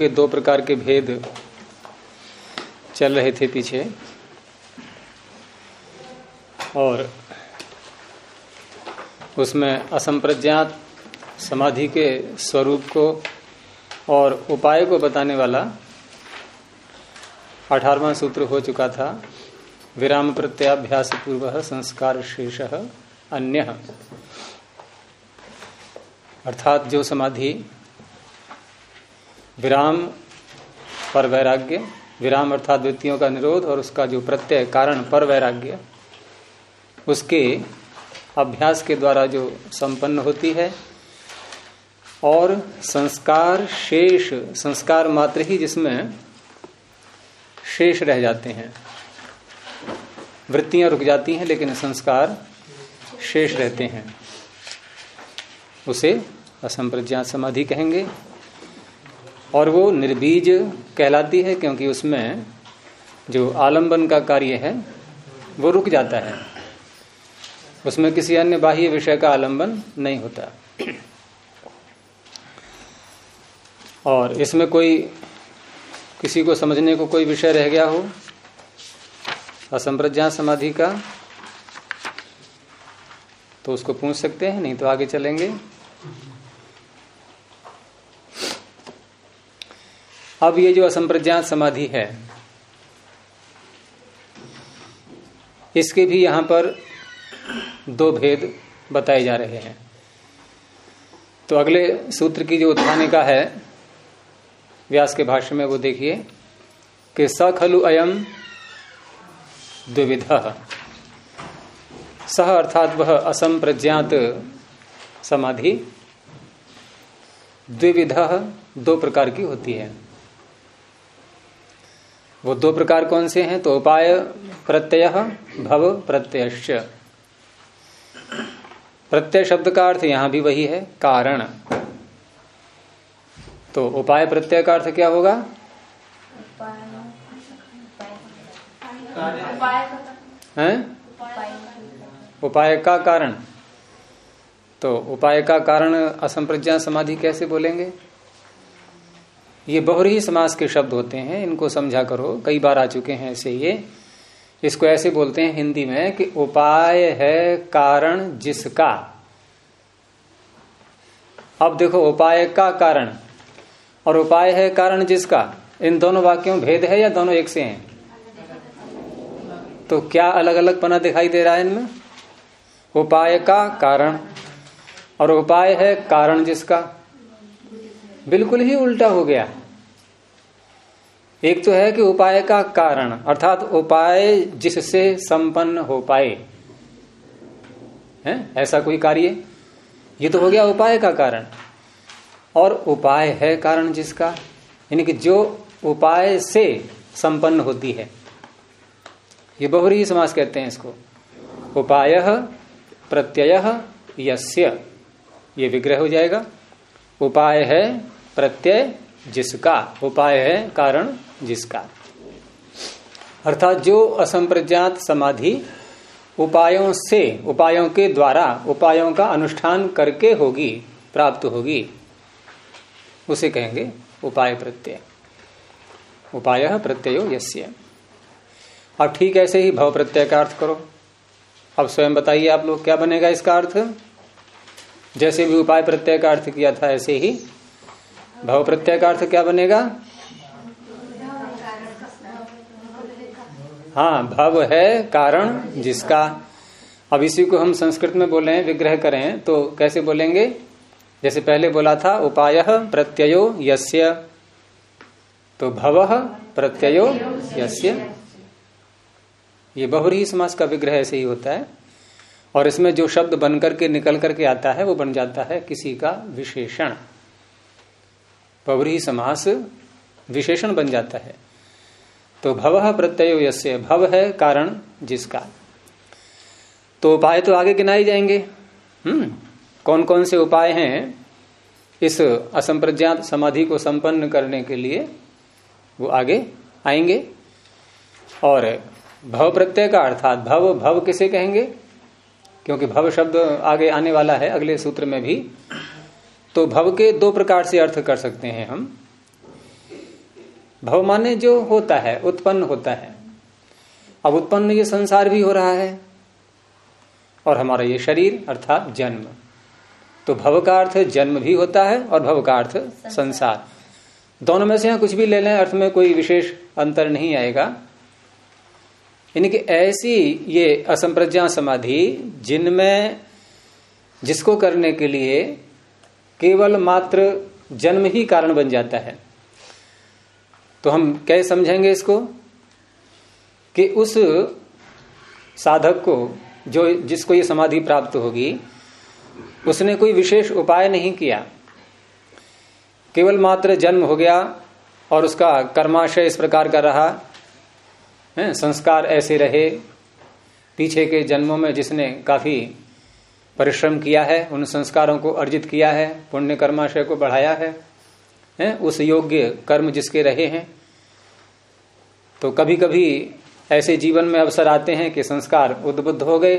के दो प्रकार के भेद चल रहे थे पीछे। और उसमें असंप्रज्ञात समाधि के स्वरूप को और उपाय को बताने वाला अठारवा सूत्र हो चुका था विराम प्रत्याभ्यास पूर्व संस्कार शेष अन्य। अर्थात जो समाधि विराम पर वैराग्य, विराम अर्थात वृत्तियों का निरोध और उसका जो प्रत्यय कारण पर वैराग्य, उसके अभ्यास के द्वारा जो संपन्न होती है और संस्कार शेष, संस्कार मात्र ही जिसमें शेष रह जाते हैं। वृत्तियाँ रुक जाती हैं, लेकिन संस्कार शेष रहते हैं। उसे असंप्रज्ञात समाधि कहेंगे। और वो निर्बीज कहलाती है क्योंकि उसमें जो आलंबन का कार्य है, वो रुक जाता है। उसमें किसी अन्य बाह्य विषय का आलंबन नहीं होता। और इसमें कोई, किसी को समझने को कोई विषय रह गया हो असंप्रज्ञात समाधि का तो उसको पूछ सकते हैं, नहीं तो आगे चलेंगे। अब ये जो असंप्रज्ञात समाधि है, इसके भी यहाँ पर दो भेद बताए जा रहे हैं। तो अगले सूत्र की जो उत्थानिका है, व्यास के भाष्य में वो देखिए, कि स खलु अयम द्विविध। सह अर्थात वह असंप्रज्ञात समाधि, द्विविध दो प्रकार की होती है। वो दो प्रकार कौन से हैं? तो उपाय प्रत्यय, भव प्रत्यय प्रत्यय शब्द का अर्थ यहाँ भी वही है, कारण। तो उपाय प्रत्यय का अर्थ क्या होगा? हैं? उपाय का कारण। तो उपाय का कारण असंप्रज्ञा समाधि कैसे बोलेंगे? ये बहुरी समास के शब्द होते हैं, इनको समझा करो। कई बार आ चुके हैं ऐसे ये। इसको ऐसे बोलते हैं हिंदी में कि उपाय है कारण जिसका। अब देखो, उपाय का कारण। और उपाय है कारण जिसका? इन दोनों वाक्यों भेद है या दोनों एक से हैं? तो क्या अलग अलग पना दिखाई दे रहा है इनमें? उपाय का कारण। और उपाय है कारण जिसका? बिल्कुल ही उल्टा हो गया। एक तो है कि उपाय का कारण, अर्थात उपाय जिससे संपन्न हो पाए। है? ऐसा कोई कार्य? ये तो हो गया उपाय का कारण। और उपाय है कारण जिसका? यानी कि जो उपाय से संपन्न होती है। ये बहुरी समास कहते हैं इसको। उपाय प्रत्यय यस्य। ये विग्रह हो जाएगा। उपाय है प्रत्यय जिसका, उपाय है, कारण जिसका। अर्थात जो असंप्रज्ञात समाधि उपायों से, उपायों के द्वारा, उपायों का अनुष्ठान करके होगी, प्राप्त होगी, उसे कहेंगे उपाय प्रत्यय। उपाय प्रत्ययो यस्य। अब ठीक ऐसे ही भव प्रत्यय का अर्थ करो। अब स्वयं बताइए आप लोग, क्या बनेगा इसका अर्थ? जैसे भी उपाय प्रत्यय का अर्थ किया था, ऐसे ही भव प्रत्यय का अर्थ क्या बनेगा? हाँ भव है कारण जिसका। अब इसी को हम संस्कृत में बोले हैं, विग्रह करें। तो कैसे बोलेंगे? जैसे पहले बोला था, उपाय प्रत्ययो यस्य। तो भव प्रत्ययो यस्य। ये बहुरी समास का विग्रह ऐसे ही होता है। और इसमें जो शब्द बन करके, निकल करके आता है, वो बन जाता है किसी का विशेषण। बहुरी समास विशेषण बन जाता है। तो भव प्रत्यय यस्य, भव है कारण जिसका। तो उपाय तो आगे गिनाए जाएँगे। हम्म कौन कौन से उपाय हैं इस असंप्रज्ञात समाधि को संपन्न करने के लिए? वो आगे आएँगे। और भव प्रत्यय का अर्थात भव भव किसे कहेंगे? क्योंकि भव शब्द आगे आने वाला है, अगले सूत्र में भी। तो भव के दो प्रकार से अर्थ कर सकते हैं हम। भव माने जो होता है उत्पन्न होता है। अब उत्पन्न ये संसार भी हो रहा है और हमारा ये शरीर अर्थात जन्म। तो भव का अर्थ जन्म भी होता है और भव का अर्थ संसार। दोनों में से यहाँ कुछ भी ले लें अर्थ में कोई विशेष अंतर नहीं आएगा। यानी कि ऐसी ये असंप्रज्ञा समाधि जिनमें जिसको करने के लिए केवल मात्र जन्म ही कारण बन जाता है। तो हम कैसे समझेंगे इसको? कि उस साधक को जो जिसको ये समाधि प्राप्त होगी, उसने कोई विशेष उपाय नहीं किया। केवल मात्र जन्म हो गया और उसका कर्माशय इस प्रकार का रहा, है, संस्कार ऐसे रहे, पीछे के जन्मों में जिसने काफ़ी परिश्रम किया है उन संस्कारों को अर्जित किया है पुण्य कर्माशय को बढ़ाया है, है उस योग्य कर्म जिसके रहे हैं। तो कभी कभी ऐसे जीवन में अवसर आते हैं कि संस्कार उद्बुद्ध हो गए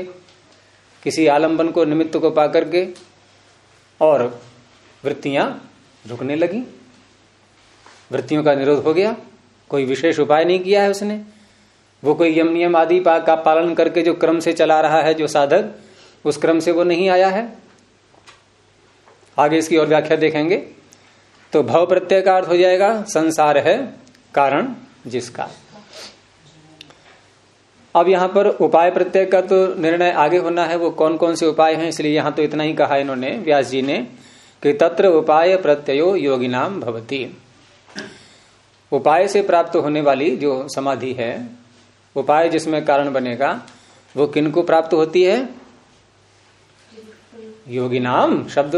किसी आलंबन को निमित्त को पा करके और वृत्तियाँ रुकने लगी। वृत्तियों का निरोध हो गया कोई विशेष उपाय नहीं किया है उसने। वो कोई यम नियम आदि का पालन करके जो क्रम से चला रहा है जो साधक उस क्रम से वो नहीं आया है। आगे इसकी और व्याख्या देखेंगे। तो भव प्रत्यय का अर्थ हो जाएगा संसार है, कारण जिसका। अब यहाँ पर उपाय प्रत्यय का तो निर्णय आगे होना है, वो कौन कौन से उपाय हैं, इसलिए यहाँ तो इतना ही कहा इन्होंने, व्यास जी ने, कि तत्र उपाय प्रत्ययो योगी नाम भवती। उपाय से प्राप्त होने वाली जो समाधि है, उपाय जिसमें कारण बनेगा, वो किनको प्राप्त होती है? योगी नाम शब्द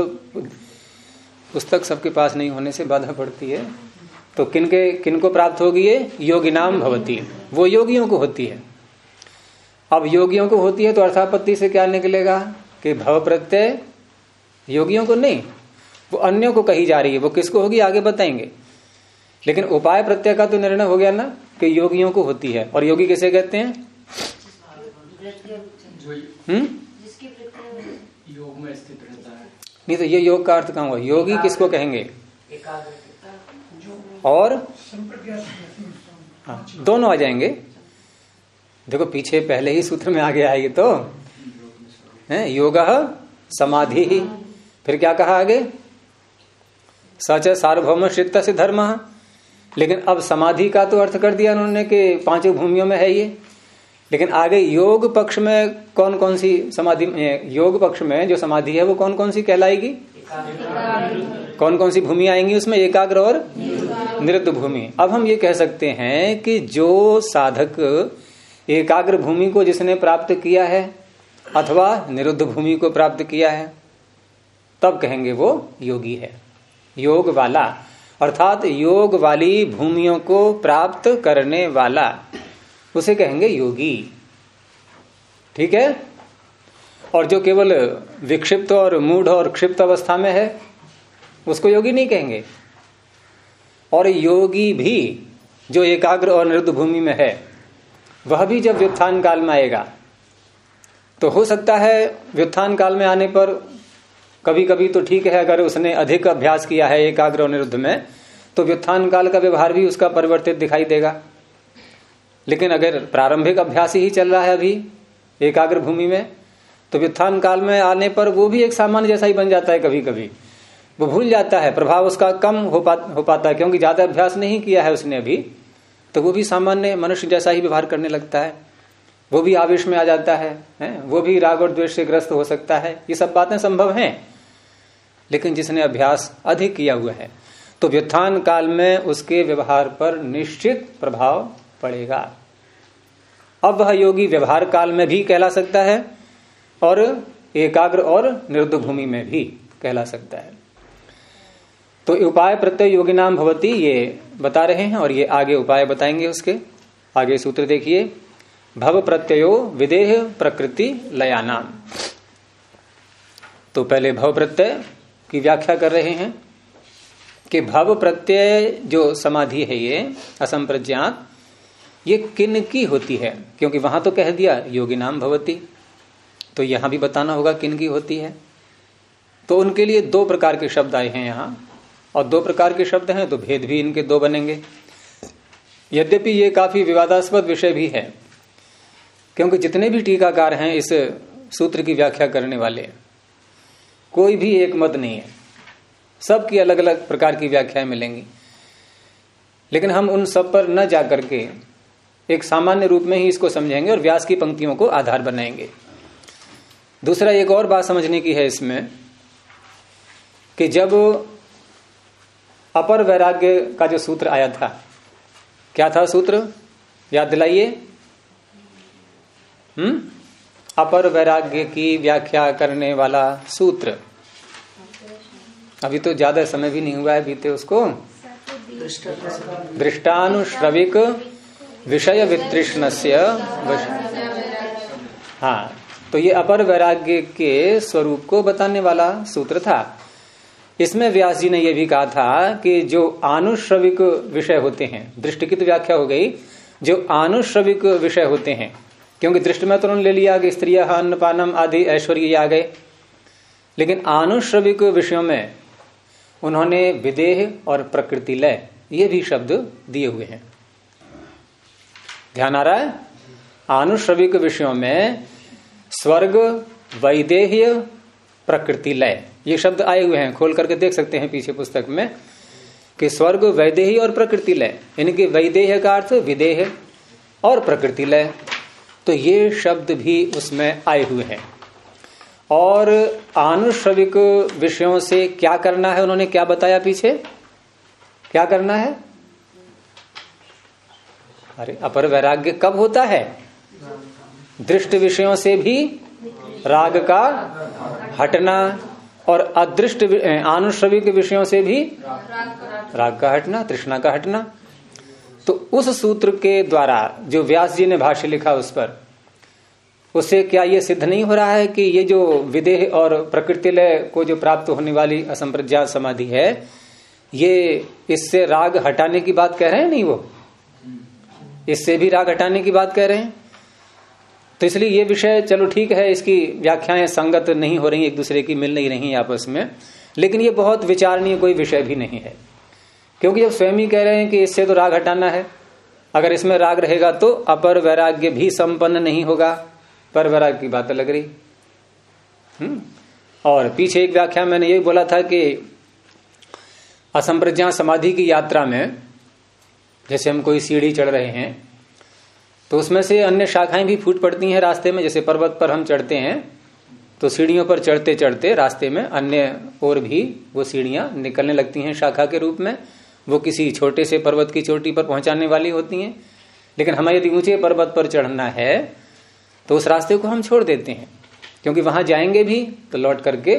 पुस्तक सबके पास नहीं होने से बाधा पड़ती है। तो किनके किनको प्राप्त होगी ये? योगी नाम भवती। वो योगियों को होती है। अब योगियों को होती है तो अर्थापत्ति से क्या निकलेगा? कि भव प्रत्यय योगियों को नहीं वो अन्यों को कही जा रही है। वो किसको होगी? आगे बताएँगे। लेकिन उपाय प्रत्यय का तो निर्णय हो गया ना कि योगियों को होती है। और योगी किसे कहते हैं? हम्म? योग में स्थित रहता है। नहीं तो ये योग का अर्थ कहा हुआ? योगी किसको कहेंगे? और? हाँ, दोनों आ जाएँगे। देखो पीछे पहले ही सूत्र में आगे आएगी तो। है? योग समाधि। ही फिर क्या कहा आगे? सच है सार्वभौम चित्त से धर्म। लेकिन अब समाधि का तो अर्थ कर दिया उन्होंने कि पाँचों भूमियों में है ये। लेकिन आगे योग पक्ष में कौन कौन सी समाधि योग पक्ष में जो समाधि है, वो कौन कौन सी कहलाएगी? कौन कौन सी भूमि आएँगी उसमें? एकाग्र और निरुद्ध भूमि। अब हम ये कह सकते हैं कि जो साधक एकाग्र भूमि को जिसने प्राप्त किया है अथवा निरुद्ध भूमि को प्राप्त किया है, तब कहेंगे वो योगी है। योग वाला। अर्थात योग वाली भूमियों को प्राप्त करने वाला। उसे कहेंगे योगी। ठीक है? और जो केवल विक्षिप्त और मूढ़ और क्षिप्त अवस्था में है, उसको योगी नहीं कहेंगे। और योगी भी जो एकाग्र और निरुद्ध भूमि में है, वह भी जब व्युत्थान काल में आएगा तो हो सकता है व्युत्थान काल में आने पर कभी कभी तो ठीक है, अगर उसने अधिक अभ्यास किया है एकाग्र और निरुद्ध में तो व्युत्थान काल का व्यवहार भी उसका परिवर्तित दिखाई देगा। लेकिन अगर प्रारंभिक अभ्यास ही चल रहा है अभी एकाग्र भूमि में तो व्युत्थान काल में आने पर वो भी एक सामान्य जैसा ही बन जाता है कभी कभी वो भूल जाता है प्रभाव उसका कम हो, पा, हो पाता है क्योंकि ज़्यादा अभ्यास नहीं किया है उसने अभी तो वो भी सामान्य मनुष्य जैसा ही व्यवहार करने लगता है। वो भी आवेश में आ जाता है, है? वो भी राग और द्वेष से ग्रस्त हो सकता है। ये सब बातें संभव हैं लेकिन जिसने अभ्यास अधिक किया हुआ है तो व्युत्थान काल में उसके व्यवहार पर निश्चित प्रभाव पड़ेगा। अब वह योगी व्यवहार काल में भी कहला सकता है और एकाग्र और निरुद्ध भूमि में भी कहला सकता है। तो उपाय प्रत्यय योगी नाम भवती, ये बता रहे हैं और ये आगे उपाय बताएँगे उसके। आगे सूत्र देखिए। भव प्रत्ययो विदेह प्रकृति लयानाम। तो पहले भव प्रत्यय की व्याख्या कर रहे हैं कि भव प्रत्यय जो समाधि है ये, असंप्रज्ञात ये किन की होती है? क्योंकि वहाँ तो कह दिया, योगी नाम भवती। तो यहाँ भी बताना होगा किन की होती है। तो उनके लिए दो प्रकार के शब्द आए हैं यहाँ। और दो प्रकार के शब्द हैं तो भेद भी इनके दो बनेंगे। यद्यपि ये काफ़ी विवादास्पद विषय भी है, क्योंकि जितने भी टीकाकार हैं इस सूत्र की व्याख्या करने वाले, कोई भी एक मत नहीं है। सबकी अलग अलग प्रकार की व्याख्याएँ मिलेंगी। लेकिन हम उन सब पर न जाकर के एक सामान्य रूप में ही इसको समझेंगे और व्यास की पंक्तियों को आधार बनाएँगे। दूसरा एक और बात समझने की है इसमें कि जब अपर वैराग्य का जो सूत्र आया था क्या था सूत्र? याद दिलाइए। हम्म? अपर वैराग्य की व्याख्या करने वाला सूत्र। अभी तो ज़्यादा समय भी नहीं हुआ है बीते उसको। दृष्टानुश्रविक विषय वितृष्ण हाँ तो ये अपर वैराग्य के स्वरूप को बताने वाला सूत्र था। इसमें व्यास जी ने यह भी कहा था कि जो आनुश्रविक विषय होते हैं दृष्टि की तो व्याख्या हो गई, जो आनुश्रविक विषय होते हैं, क्योंकि दृष्टि में तो उन्होंने ले लिया कि स्त्रिया, अन्नपानम आदि ऐश्वर्य आ गए। लेकिन आनुश्रविक विषयों में उन्होंने विदेह और प्रकृति लय, ये भी शब्द दिए हुए हैं। ध्यान आ रहा है? आनुश्रविक विषयों में स्वर्ग वैदेह्य प्रकृति लय। ये शब्द आए हुए हैं, खोल करके देख सकते हैं पीछे पुस्तक में कि स्वर्ग, वैदेही और प्रकृति लय। यानी कि वैदेह का अर्थ विदेह और प्रकृति लय। तो ये शब्द भी उसमें आए हुए हैं। और आनुश्रविक विषयों से क्या करना है? उन्होंने क्या बताया पीछे? क्या करना है? अरे, अपर वैराग्य कब होता है? दृष्ट विषयों से भी राग का हटना और अदृष्ट आनुश्रविक विषयों से भी राग का हटना, तृष्णा का हटना। तो उस सूत्र के द्वारा जो व्यास जी ने भाष्य लिखा उस पर उससे क्या ये सिद्ध नहीं हो रहा है कि ये जो विदेह और प्रकृति लय को जो प्राप्त होने वाली असंप्रज्ञात समाधि है, ये इससे राग हटाने की बात कह रहे हैं नहीं वो? इससे भी राग हटाने की बात कह रहे हैं? तो इसलिए ये विषय, चलो ठीक है, इसकी व्याख्याएँ संगत नहीं हो रही, एक दूसरे की मिल नहीं रही आपस में, लेकिन ये बहुत विचारणीय कोई विषय भी नहीं है। क्योंकि जब स्वयं ही कह रहे हैं कि इससे तो राग हटाना है, अगर इसमें राग रहेगा तो अपर वैराग्य भी संपन्न नहीं होगा। पर वैराग्य की बात लग रही। हम्म? और पीछे एक व्याख्या मैंने ये बोला था कि असंप्रज्ञा समाधि की यात्रा में जैसे हम कोई सीढ़ी चढ़ रहे हैं तो उसमें से अन्य शाखाएँ भी फूट पड़ती हैं रास्ते में, जैसे पर्वत पर हम चढ़ते हैं तो सीढ़ियों पर चढ़ते चढ़ते रास्ते में अन्य और भी वो सीढ़ियाँ निकलने लगती हैं शाखा के रूप में। वो किसी छोटे से पर्वत की चोटी पर पहुँचाने वाली होती हैं। लेकिन हमें यदि ऊँचे पर्वत पर चढ़ना है तो उस रास्ते को हम छोड़ देते हैं। क्योंकि वहाँ जाएँगे भी तो लौट करके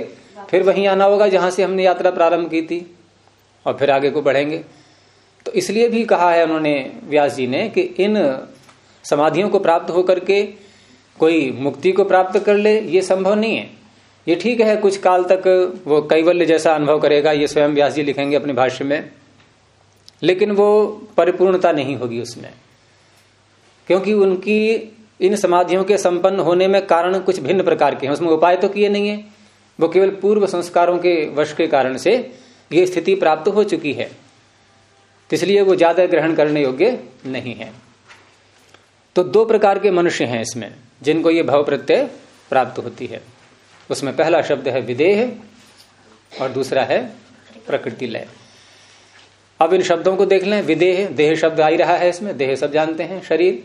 फिर वहीं आना होगा जहाँ से हमने यात्रा प्रारंभ की थी, और फिर आगे को बढ़ेंगे। तो इसलिए भी कहा है उन्होंने व्यास जी ने कि इन समाधियों को प्राप्त होकर के कोई मुक्ति को प्राप्त कर ले, ये संभव नहीं है। ये ठीक है, कुछ काल तक वो कैवल्य जैसा अनुभव करेगा, ये स्वयं व्यास जी लिखेंगे अपने भाष्य में, लेकिन वो परिपूर्णता नहीं होगी उसमें। क्योंकि उनकी, इन समाधियों के संपन्न होने में कारण कुछ भिन्न प्रकार के हैं। उसमें उपाय तो किए नहीं है। वो केवल पूर्व संस्कारों के वश के कारण से ये स्थिति प्राप्त हो चुकी है। इसलिए वो ज़्यादा ग्रहण करने योग्य नहीं है। तो दो प्रकार के मनुष्य हैं इसमें, जिनको ये भाव प्रत्यय प्राप्त होती है। उसमें पहला शब्द है विदेह और दूसरा है प्रकृति लय। अब इन शब्दों को देख लें, विदेह, देह शब्द आ ही रहा है इसमें, देह सब जानते हैं, शरीर,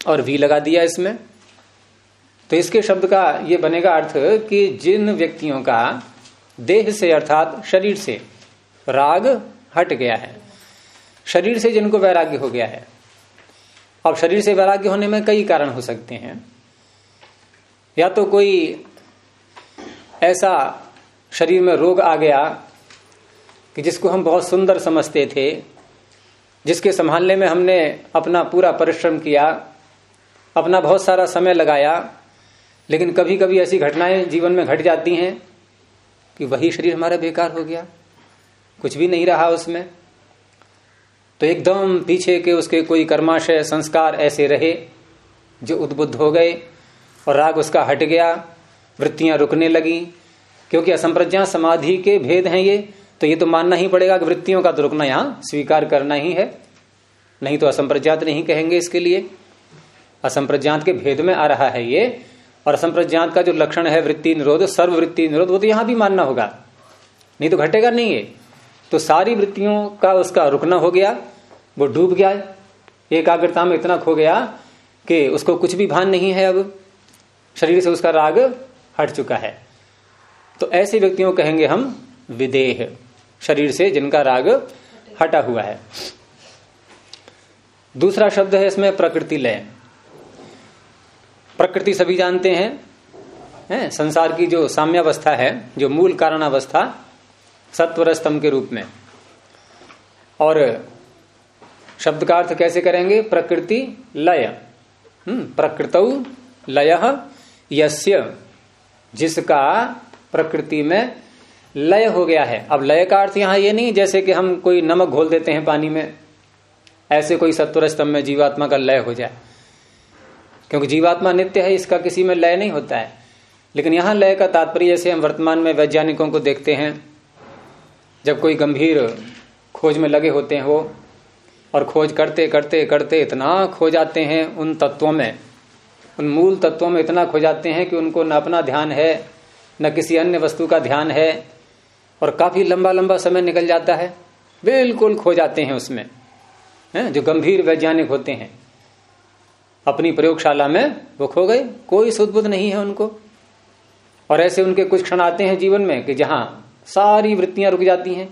और वी लगा दिया इसमें। तो इसके शब्द का ये बनेगा अर्थ कि जिन व्यक्तियों का देह से अर्थात शरीर से राग हट गया है। शरीर से जिनको वैराग्य हो गया है। अब शरीर से वैराग्य होने में कई कारण हो सकते हैं। या तो कोई ऐसा शरीर में रोग आ गया कि जिसको हम बहुत सुंदर समझते थे, जिसके संभालने में हमने अपना पूरा परिश्रम किया, अपना बहुत सारा समय लगाया, लेकिन कभी कभी ऐसी घटनाएँ जीवन में घट जाती हैं कि वही शरीर हमारा बेकार हो गया। कुछ भी नहीं रहा उसमें। तो एकदम पीछे के उसके कोई कर्माशय संस्कार ऐसे रहे, जो उद्बुद्ध हो गए और राग उसका हट गया, वृत्तियाँ रुकने लगी। क्योंकि असंप्रज्ञा समाधि के भेद हैं ये तो ये तो मानना ही पड़ेगा कि वृत्तियों का तो रुकना यहाँ स्वीकार करना ही है। नहीं तो असंप्रज्ञात नहीं कहेंगे इसके लिए। असंप्रज्ञात के भेद में आ रहा है ये, और असंप्रज्ञात का जो लक्षण है वृत्ति निरोध, सर्ववृत्ति निरोध, वो तो यहाँ भी मानना होगा। नहीं तो घटेगा नहीं है तो सारी वृत्तियों का उसका रुकना हो गया, वो डूब गया, एकाग्रता में इतना खो गया कि उसको कुछ भी भान नहीं है अब। शरीर से उसका राग हट चुका है। तो ऐसे व्यक्तियों कहेंगे हम विदेह, शरीर से जिनका राग हटा हुआ है। दूसरा शब्द है इसमें प्रकृति लय। प्रकृति सभी जानते हैं, है? संसार की जो साम्यावस्था है, जो मूल कारणावस्था सत्वर स्तंभ के रूप में। और शब्द का अर्थ कैसे करेंगे? प्रकृति लय। हम्म प्रकृत लय यस्य, जिसका प्रकृति में लय हो गया है। अब लय का अर्थ यहाँ ये नहीं, जैसे कि हम कोई नमक घोल देते हैं पानी में, ऐसे कोई सत्वर स्तंभ में जीवात्मा का लय हो जाए। क्योंकि जीवात्मा नित्य है, इसका किसी में लय नहीं होता है। लेकिन यहाँ लय का तात्पर्य, जैसे हम वर्तमान में वैज्ञानिकों को देखते हैं जब कोई गंभीर खोज में लगे होते हैं वो और खोज करते करते करते इतना खो जाते हैं उन तत्वों में, उन मूल तत्वों में इतना खो जाते हैं कि उनको न अपना ध्यान है, न किसी अन्य वस्तु का ध्यान है और काफ़ी लंबा लंबा समय निकल जाता है, बिल्कुल खो जाते हैं उसमें, है, जो गंभीर वैज्ञानिक होते हैं। अपनी प्रयोगशाला में वो खो गए, कोई सुदबुद्ध नहीं है उनको। और ऐसे उनके कुछ क्षण आते हैं जीवन में कि जहाँ सारी वृत्तियाँ रुक जाती हैं।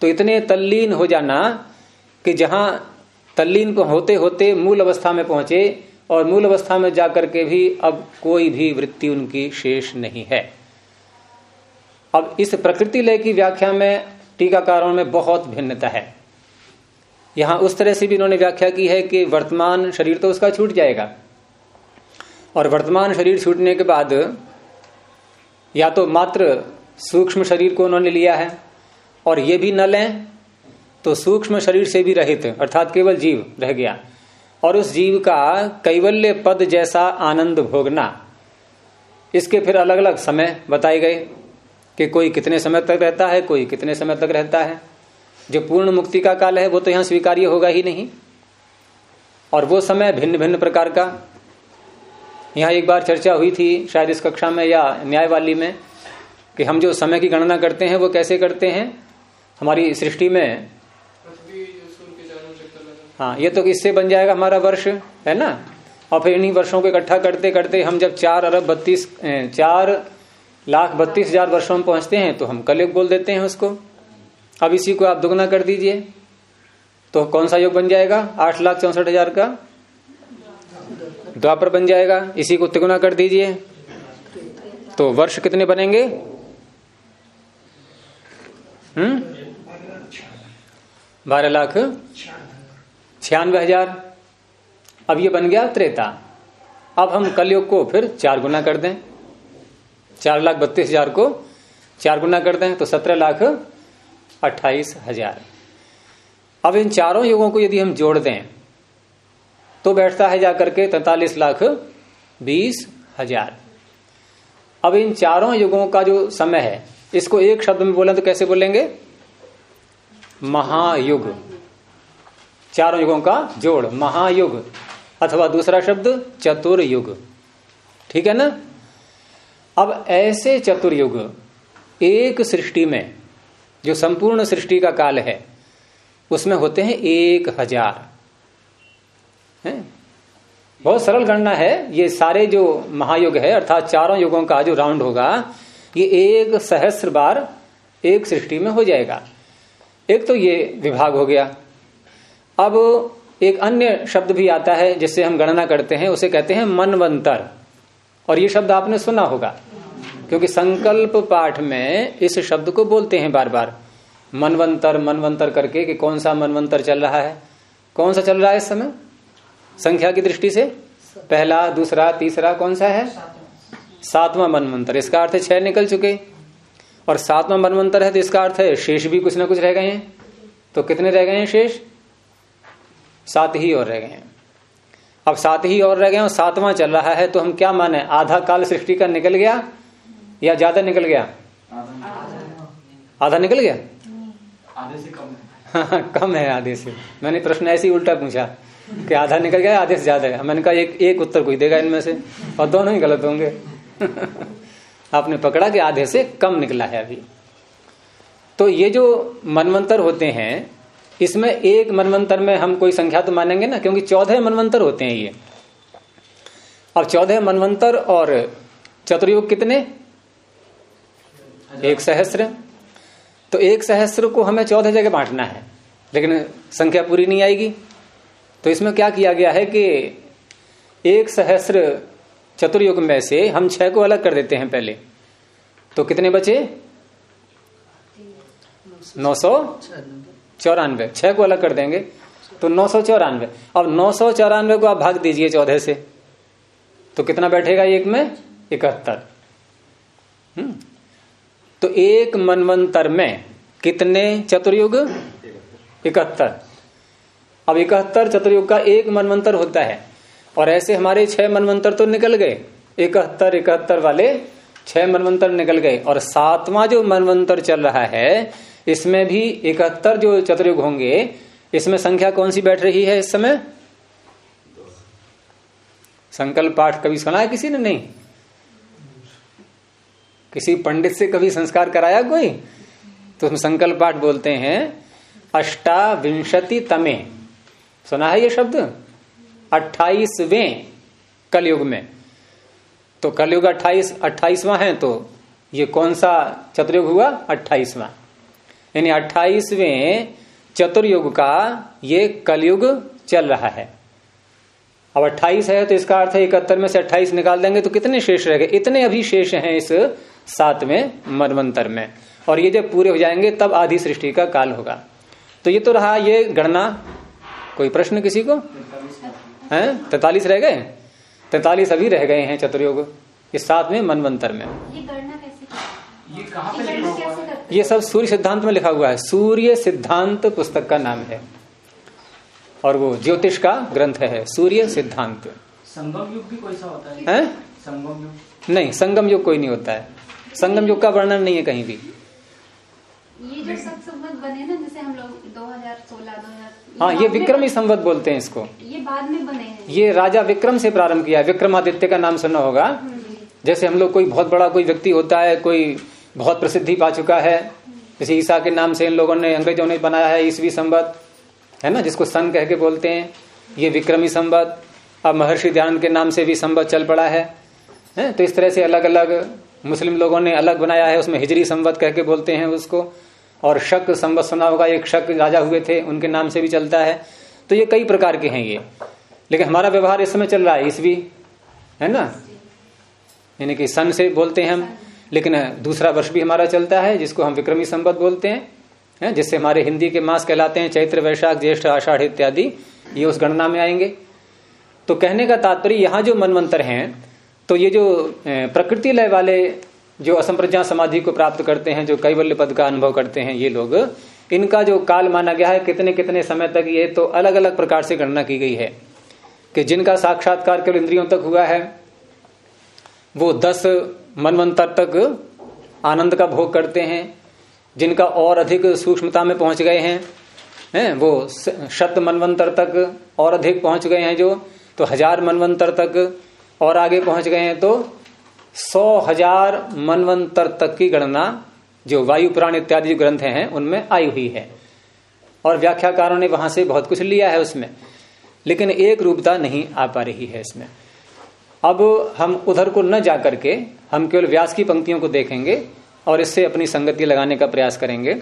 तो इतने तल्लीन हो जाना कि जहाँ तल्लीन को होते होते मूल अवस्था में पहुँचे और मूल अवस्था में जाकर के भी अब कोई भी वृत्ति उनकी शेष नहीं है। अब इस प्रकृति लय की व्याख्या में टीकाकारों में बहुत भिन्नता है। यहाँ उस तरह से भी इन्होंने व्याख्या की है कि वर्तमान शरीर तो उसका छूट जाएगा। और वर्तमान शरीर छूटने के बाद या तो मात्र सूक्ष्म शरीर को उन्होंने लिया है और ये भी न लें तो सूक्ष्म शरीर से भी रहित, अर्थात केवल जीव रह गया। और उस जीव का कैवल्य पद जैसा आनंद भोगना। इसके फिर अलग अलग समय बताए गए कि कोई कितने समय तक रहता है, कोई कितने समय तक रहता है। जो पूर्ण मुक्ति का काल है, वो तो यहाँ स्वीकार्य होगा ही नहीं। और वो समय भिन्न भिन्न प्रकार का। यहाँ एक बार चर्चा हुई थी शायद इस कक्षा में या न्यायवाली में कि हम जो समय की गणना करते हैं, वो कैसे करते हैं? हमारी सृष्टि में। हाँ ये तो इससे बन जाएगा हमारा वर्ष, है ना? और फिर इन्हीं वर्षों को इकट्ठा करते करते हम जब चार अरब बत्तीस चार लाख बत्तीस हज़ार वर्षों में पहुँचते हैं तो हम कलयुग बोल देते हैं उसको। अब इसी को आप दुगना कर दीजिए तो कौन सा योग बन जाएगा? आठ लाख चौसठ हज़ार का। द्वापर बन जाएगा, इसी को तिगुना कर दीजिए। तो वर्ष कितने बनेंगे? हम्म? बारह लाख छियानवे हज़ार। अब ये बन गया त्रेता। अब हम कलयुग को फिर चार गुना कर दें। चार लाख बत्तीस हज़ार को चार गुना कर दें तो सत्रह लाख अट्ठाईस हज़ार। अब इन चारों युगों को यदि हम जोड़ दें तो बैठता है जाकर के तैतालीस लाख बीस हज़ार। अब इन चारों युगों का जो समय है इसको एक शब्द में बोले तो कैसे बोलेंगे? महायुग। चारों युगों का जोड़, महायुग। अथवा दूसरा शब्द, चतुर्युग। ठीक है ना? अब ऐसे चतुर्युग, एक सृष्टि में, जो संपूर्ण सृष्टि का काल है, उसमें होते हैं एक हज़ार। है? बहुत सरल गणना है, ये सारे जो महायुग है, अर्थात चारों युगों का जो राउंड होगा ये एक सहस्र बार एक सृष्टि में हो जाएगा। एक तो ये विभाग हो गया। अब एक अन्य शब्द भी आता है जिससे हम गणना करते हैं, उसे कहते हैं मनवंतर। और ये शब्द आपने सुना होगा, क्योंकि संकल्प पाठ में इस शब्द को बोलते हैं बार बार मनवंतर मनवंतर करके कि कौन सा मनवंतर चल रहा है? कौन सा चल रहा है इस समय? संख्या की दृष्टि से? पहला, दूसरा, तीसरा कौन सा है? सातवां मनवंतर इसका अर्थ है छह निकल चुके। और सातवां मनवंतर है तो इसका अर्थ है शेष भी कुछ ना कुछ रह गए हैं। तो कितने रह गए हैं शेष? सात ही और रह गए हैं। अब सात ही और रह गए और सातवां चल रहा है तो हम क्या माने? आधा काल सृष्टि का निकल गया या ज़्यादा निकल गया? आधा निकल गया? आधे से कम हाँ। कम है आधे से। मैंने प्रश्न ऐसे ही उल्टा पूछा कि आधा निकल गया आधे से ज़्यादा है? मैंने कहा एक एक उत्तर कोई देगा इनमें से। और दोनों ही गलत होंगे। आपने पकड़ा कि आधे से कम निकला है अभी। तो ये जो मनवंतर होते हैं इसमें एक मनवंतर में हम कोई संख्या तो मानेंगे ना क्योंकि चौदह मनवंतर होते हैं ये। अब चौदह मनवंतर और चतुर्युग कितने? एक सहस्त्र तो एक सहस्त्र को हमें चौदह जगह बांटना है लेकिन संख्या पूरी नहीं आएगी। तो इसमें क्या किया गया है कि एक सहस्त्र चतुर्युग में से हम छह को अलग कर देते हैं पहले। तो कितने बचे? नौ सौ चौरानवे। छह को अलग कर देंगे तो नौ सौ चौरानवे। अब नौ सौ चौरानवे को आप भाग दीजिए चौदह से। तो कितना बैठेगा एक में? इकहत्तर। हम्म। तो एक मनवंतर में कितने चतुर्युग? इकहत्तर। अब इकहत्तर चतुर्युग का एक मनवंतर होता है। और ऐसे हमारे छह मनवंतर तो निकल गए। इकहत्तर इकहत्तर वाले छह मनवंतर निकल गए। और सातवां जो मनवंतर चल रहा है, इसमें भी इकहत्तर जो चतुर्युग होंगे, इसमें संख्या कौन सी बैठ रही है इस समय? संकल्प पाठ कभी सुना है किसी ने? नहीं। किसी पंडित से कभी संस्कार कराया कोई? तो उसमें संकल्प पाठ बोलते हैं, अष्टाविंशति तमे। सुना है ये शब्द? अट्ठाईसवें कलयुग में। तो कलयुग अट्ठाईस, अट्ठाईसवां है तो ये कौन सा चतुर्युग हुआ? अट्ठाईसवां। यानी अट्ठाईसवें चतुर्युग का ये कलयुग चल रहा है। अब अट्ठाईस है तो इसका अर्थ है इकहत्तर में से अट्ठाईस निकाल देंगे तो कितने शेष रह गए? इतने अभी शेष हैं इस सातवें मनवंतर में। और ये जब पूरे हो जाएँगे, तब आधी सृष्टि का काल होगा। तो ये तो रहा ये गणना। कोई प्रश्न किसी को? है? तैतालीस रह गए? तैतालीस अभी रह गए हैं चतुर्युग। इस सातवें मनवंतर में। ये गणना कैसे ये कहाँ पे लिखा हुआ है? ये सब सूर्य सिद्धांत में लिखा हुआ है। सूर्य सिद्धांत पुस्तक का नाम है। और वो ज्योतिष का ग्रंथ है। सूर्य सिद्धांत। संगम युग भी कोई सा होता है? है? संगम युग। नहीं संगम युग कोई नहीं होता है। संगम युग का वर्णन नहीं है कहीं भी। ये जो सब बने ना जैसे हम लोग 2016 2000 हाँ ये विक्रमी संवत बोलते हैं इसको। ये बाद में बने हैं। ये राजा विक्रम से प्रारंभ किया है। विक्रमादित्य का नाम सुना होगा। जैसे हम लोग कोई बहुत बड़ा कोई व्यक्ति होता है कोई बहुत प्रसिद्धि पा चुका है जैसे ईसा के नाम से इन लोगों ने अंग्रेज़ों ने बनाया है ईसवी संवत है ना जिसको सन कह के बोलते हैं ये विक्रमी संवत अब महर्षि ध्यान के नाम से भी संवत चल पड़ा है हैं? तो इस तरह से अलग अलग मुस्लिम लोगों ने अलग बनाया है उसमें हिजरी संवत कह के बोलते हैं उसको। और शक संवत सुना होगा एक शक राजा हुए थे, उनके नाम से भी चलता है। तो ये कई प्रकार के हैं ये। लेकिन हमारा व्यवहार इस समय चल रहा है, ईसवी, है ना? यानी कि सन से बोलते हैं हम, लेकिन दूसरा वर्ष भी हमारा चलता है, जिसको हम विक्रमी संवत बोलते हैं, है? जिससे हमारे हिंदी के मास कहलाते हैं, चैत्र, वैशाख, ज्येष्ठ, आषाढ़ इत्यादि, ये उस गणना में आएँगे। तो कहने का तात्पर्य, यहाँ जो मनवंतर हैं तो ये जो प्रकृति लय वाले जो असंप्रज्ञा समाधि को प्राप्त करते हैं, जो कैवल्य पद का अनुभव करते हैं, ये लोग, इनका जो काल माना गया है, कितने कितने समय तक ये तो अलग अलग प्रकार से गणना की गई है कि जिनका साक्षात्कार केवल इंद्रियों तक हुआ है, वो दस मनवंतर तक आनंद का भोग करते हैं, जिनका और अधिक सूक्ष्मता में पहुँच गए हैं हैं, वो शत मनवंतर तक और अधिक पहुँच गए हैं जो तो हज़ार मनवंतर तक और आगे पहुँच गए हैं तो सौ हज़ार मनवंतर तक की गणना जो वायु पुराण इत्यादि ग्रंथ हैं उनमें आई हुई है। और व्याख्याकारों ने वहाँ से बहुत कुछ लिया है उसमें लेकिन एक रूपता नहीं आ पा रही है इसमें। अब हम उधर को न जा करके हम केवल व्यास की पंक्तियों को देखेंगे और इससे अपनी संगति लगाने का प्रयास करेंगे।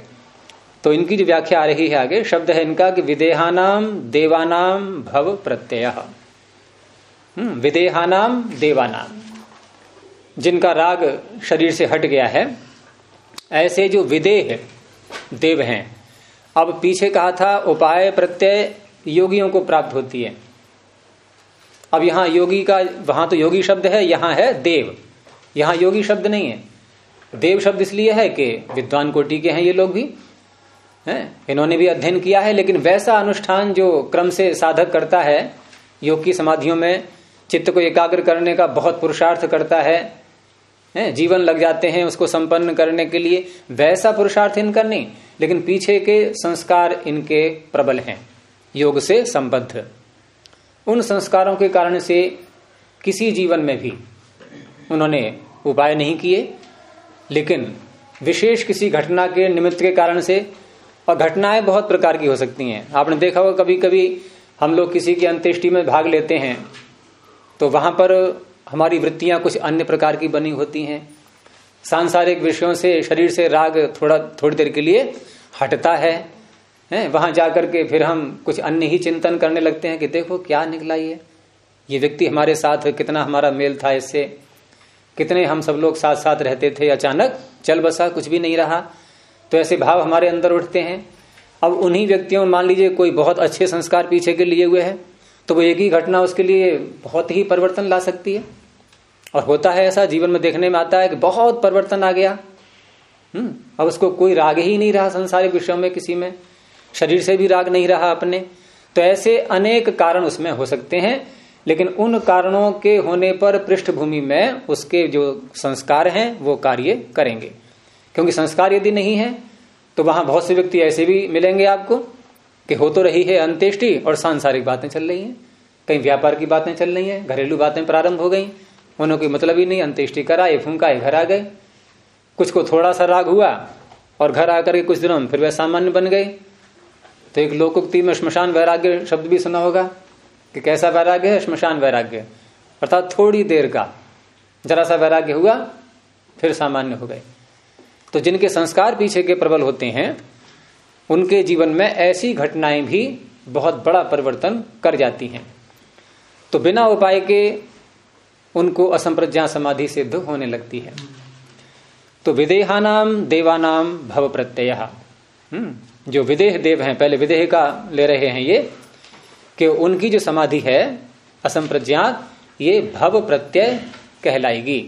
तो इनकी जो व्याख्या आ रही है आगे शब्द है इनका कि विदेहानाम देवानाम भव प्रत्यय। हम्म, विदेहानाम देवानाम। जिनका राग शरीर से हट गया है, ऐसे जो विदेह देव हैं, अब पीछे कहा था, उपाय प्रत्यय योगियों को प्राप्त होती है। अब यहाँ योगी का, वहाँ तो योगी शब्द है, यहाँ है देव। यहाँ योगी शब्द नहीं है। देव शब्द इसलिए है कि विद्वान कोटि के हैं ये लोग भी, हैं? इन्होंने भी अध्ययन किया है, लेकिन वैसा अनुष्ठान जो क्रम से साधक करता है, योग की समाधियों में चित्त को एकाग्र करने का बहुत पुरुषार्थ करता है हैं, जीवन लग जाते हैं उसको संपन्न करने के लिए। वैसा पुरुषार्थ इनका नहीं, लेकिन पीछे के संस्कार इनके प्रबल हैं, योग से संबद्ध। उन संस्कारों के कारण से किसी जीवन में भी उन्होंने उपाय नहीं किए, लेकिन विशेष किसी घटना के निमित्त के कारण से और घटनाएँ बहुत प्रकार की हो सकती हैं। आपने देखा होगा कभी कभी हम लोग किसी की अंत्येष्टि में भाग लेते हैं तो वहाँ पर हमारी वृत्तियाँ कुछ अन्य प्रकार की बनी होती हैं। सांसारिक विषयों से, शरीर से राग थोड़ा, थोड़ी देर के लिए हटता है, हैं? वहाँ जाकर के फिर हम कुछ अन्य ही चिंतन करने लगते हैं कि देखो क्या निकला ये। ये व्यक्ति हमारे साथ कितना हमारा मेल था इससे। कितने हम सब लोग साथ साथ रहते थे, अचानक चल बसा, कुछ भी नहीं रहा। तो ऐसे भाव हमारे अंदर उठते हैं। अब उन्हीं व्यक्तियों, मान लीजिए कोई बहुत अच्छे संस्कार पीछे के लिए हुए हैं तो वो एक ही घटना उसके लिए बहुत ही परिवर्तन ला सकती है। और होता है ऐसा, जीवन में देखने में आता है कि बहुत परिवर्तन आ गया। हम्म अब उसको कोई राग ही नहीं रहा संसारिक विषयों में किसी में। शरीर से भी राग नहीं रहा अपने। तो ऐसे अनेक कारण उसमें हो सकते हैं, लेकिन उन कारणों के होने पर पृष्ठभूमि में उसके जो संस्कार हैं, वो कार्य करेंगे। क्योंकि संस्कार यदि नहीं है तो वहाँ बहुत से व्यक्ति ऐसे भी मिलेंगे आपको कि हो तो रही है अंत्येष्टि और सांसारिक बातें चल रही हैं। कहीं व्यापार की बातें चल रही हैं, घरेलू बातें प्रारंभ हो गई। उन्होंने कोई मतलब ही नहीं, अंत्येष्टि कराए फूंकाए घर आ गए। कुछ को थोड़ा सा राग हुआ और घर आकर के कुछ दिनों फिर वह सामान्य बन गए। तो एक लोकोक्ति में श्मशान वैराग्य शब्द भी सुना होगा कि कैसा वैराग्य है? श्मशान वैराग्य। अर्थात थोड़ी देर का जरा सा वैराग्य हुआ, फिर सामान्य हो गए। तो जिनके संस्कार पीछे के प्रबल होते हैं, उनके जीवन में ऐसी घटनाएँ भी बहुत बड़ा परिवर्तन कर जाती हैं। तो बिना उपाय के उनको असंप्रज्ञा समाधि सिद्ध होने लगती है। तो विदेहानाम देवानाम भव प्रत्यय हम्म, जो विदेह देव हैं पहले विदेह का ले रहे हैं ये कि उनकी जो समाधि है असंप्रज्ञात ये भव प्रत्यय कहलाएगी।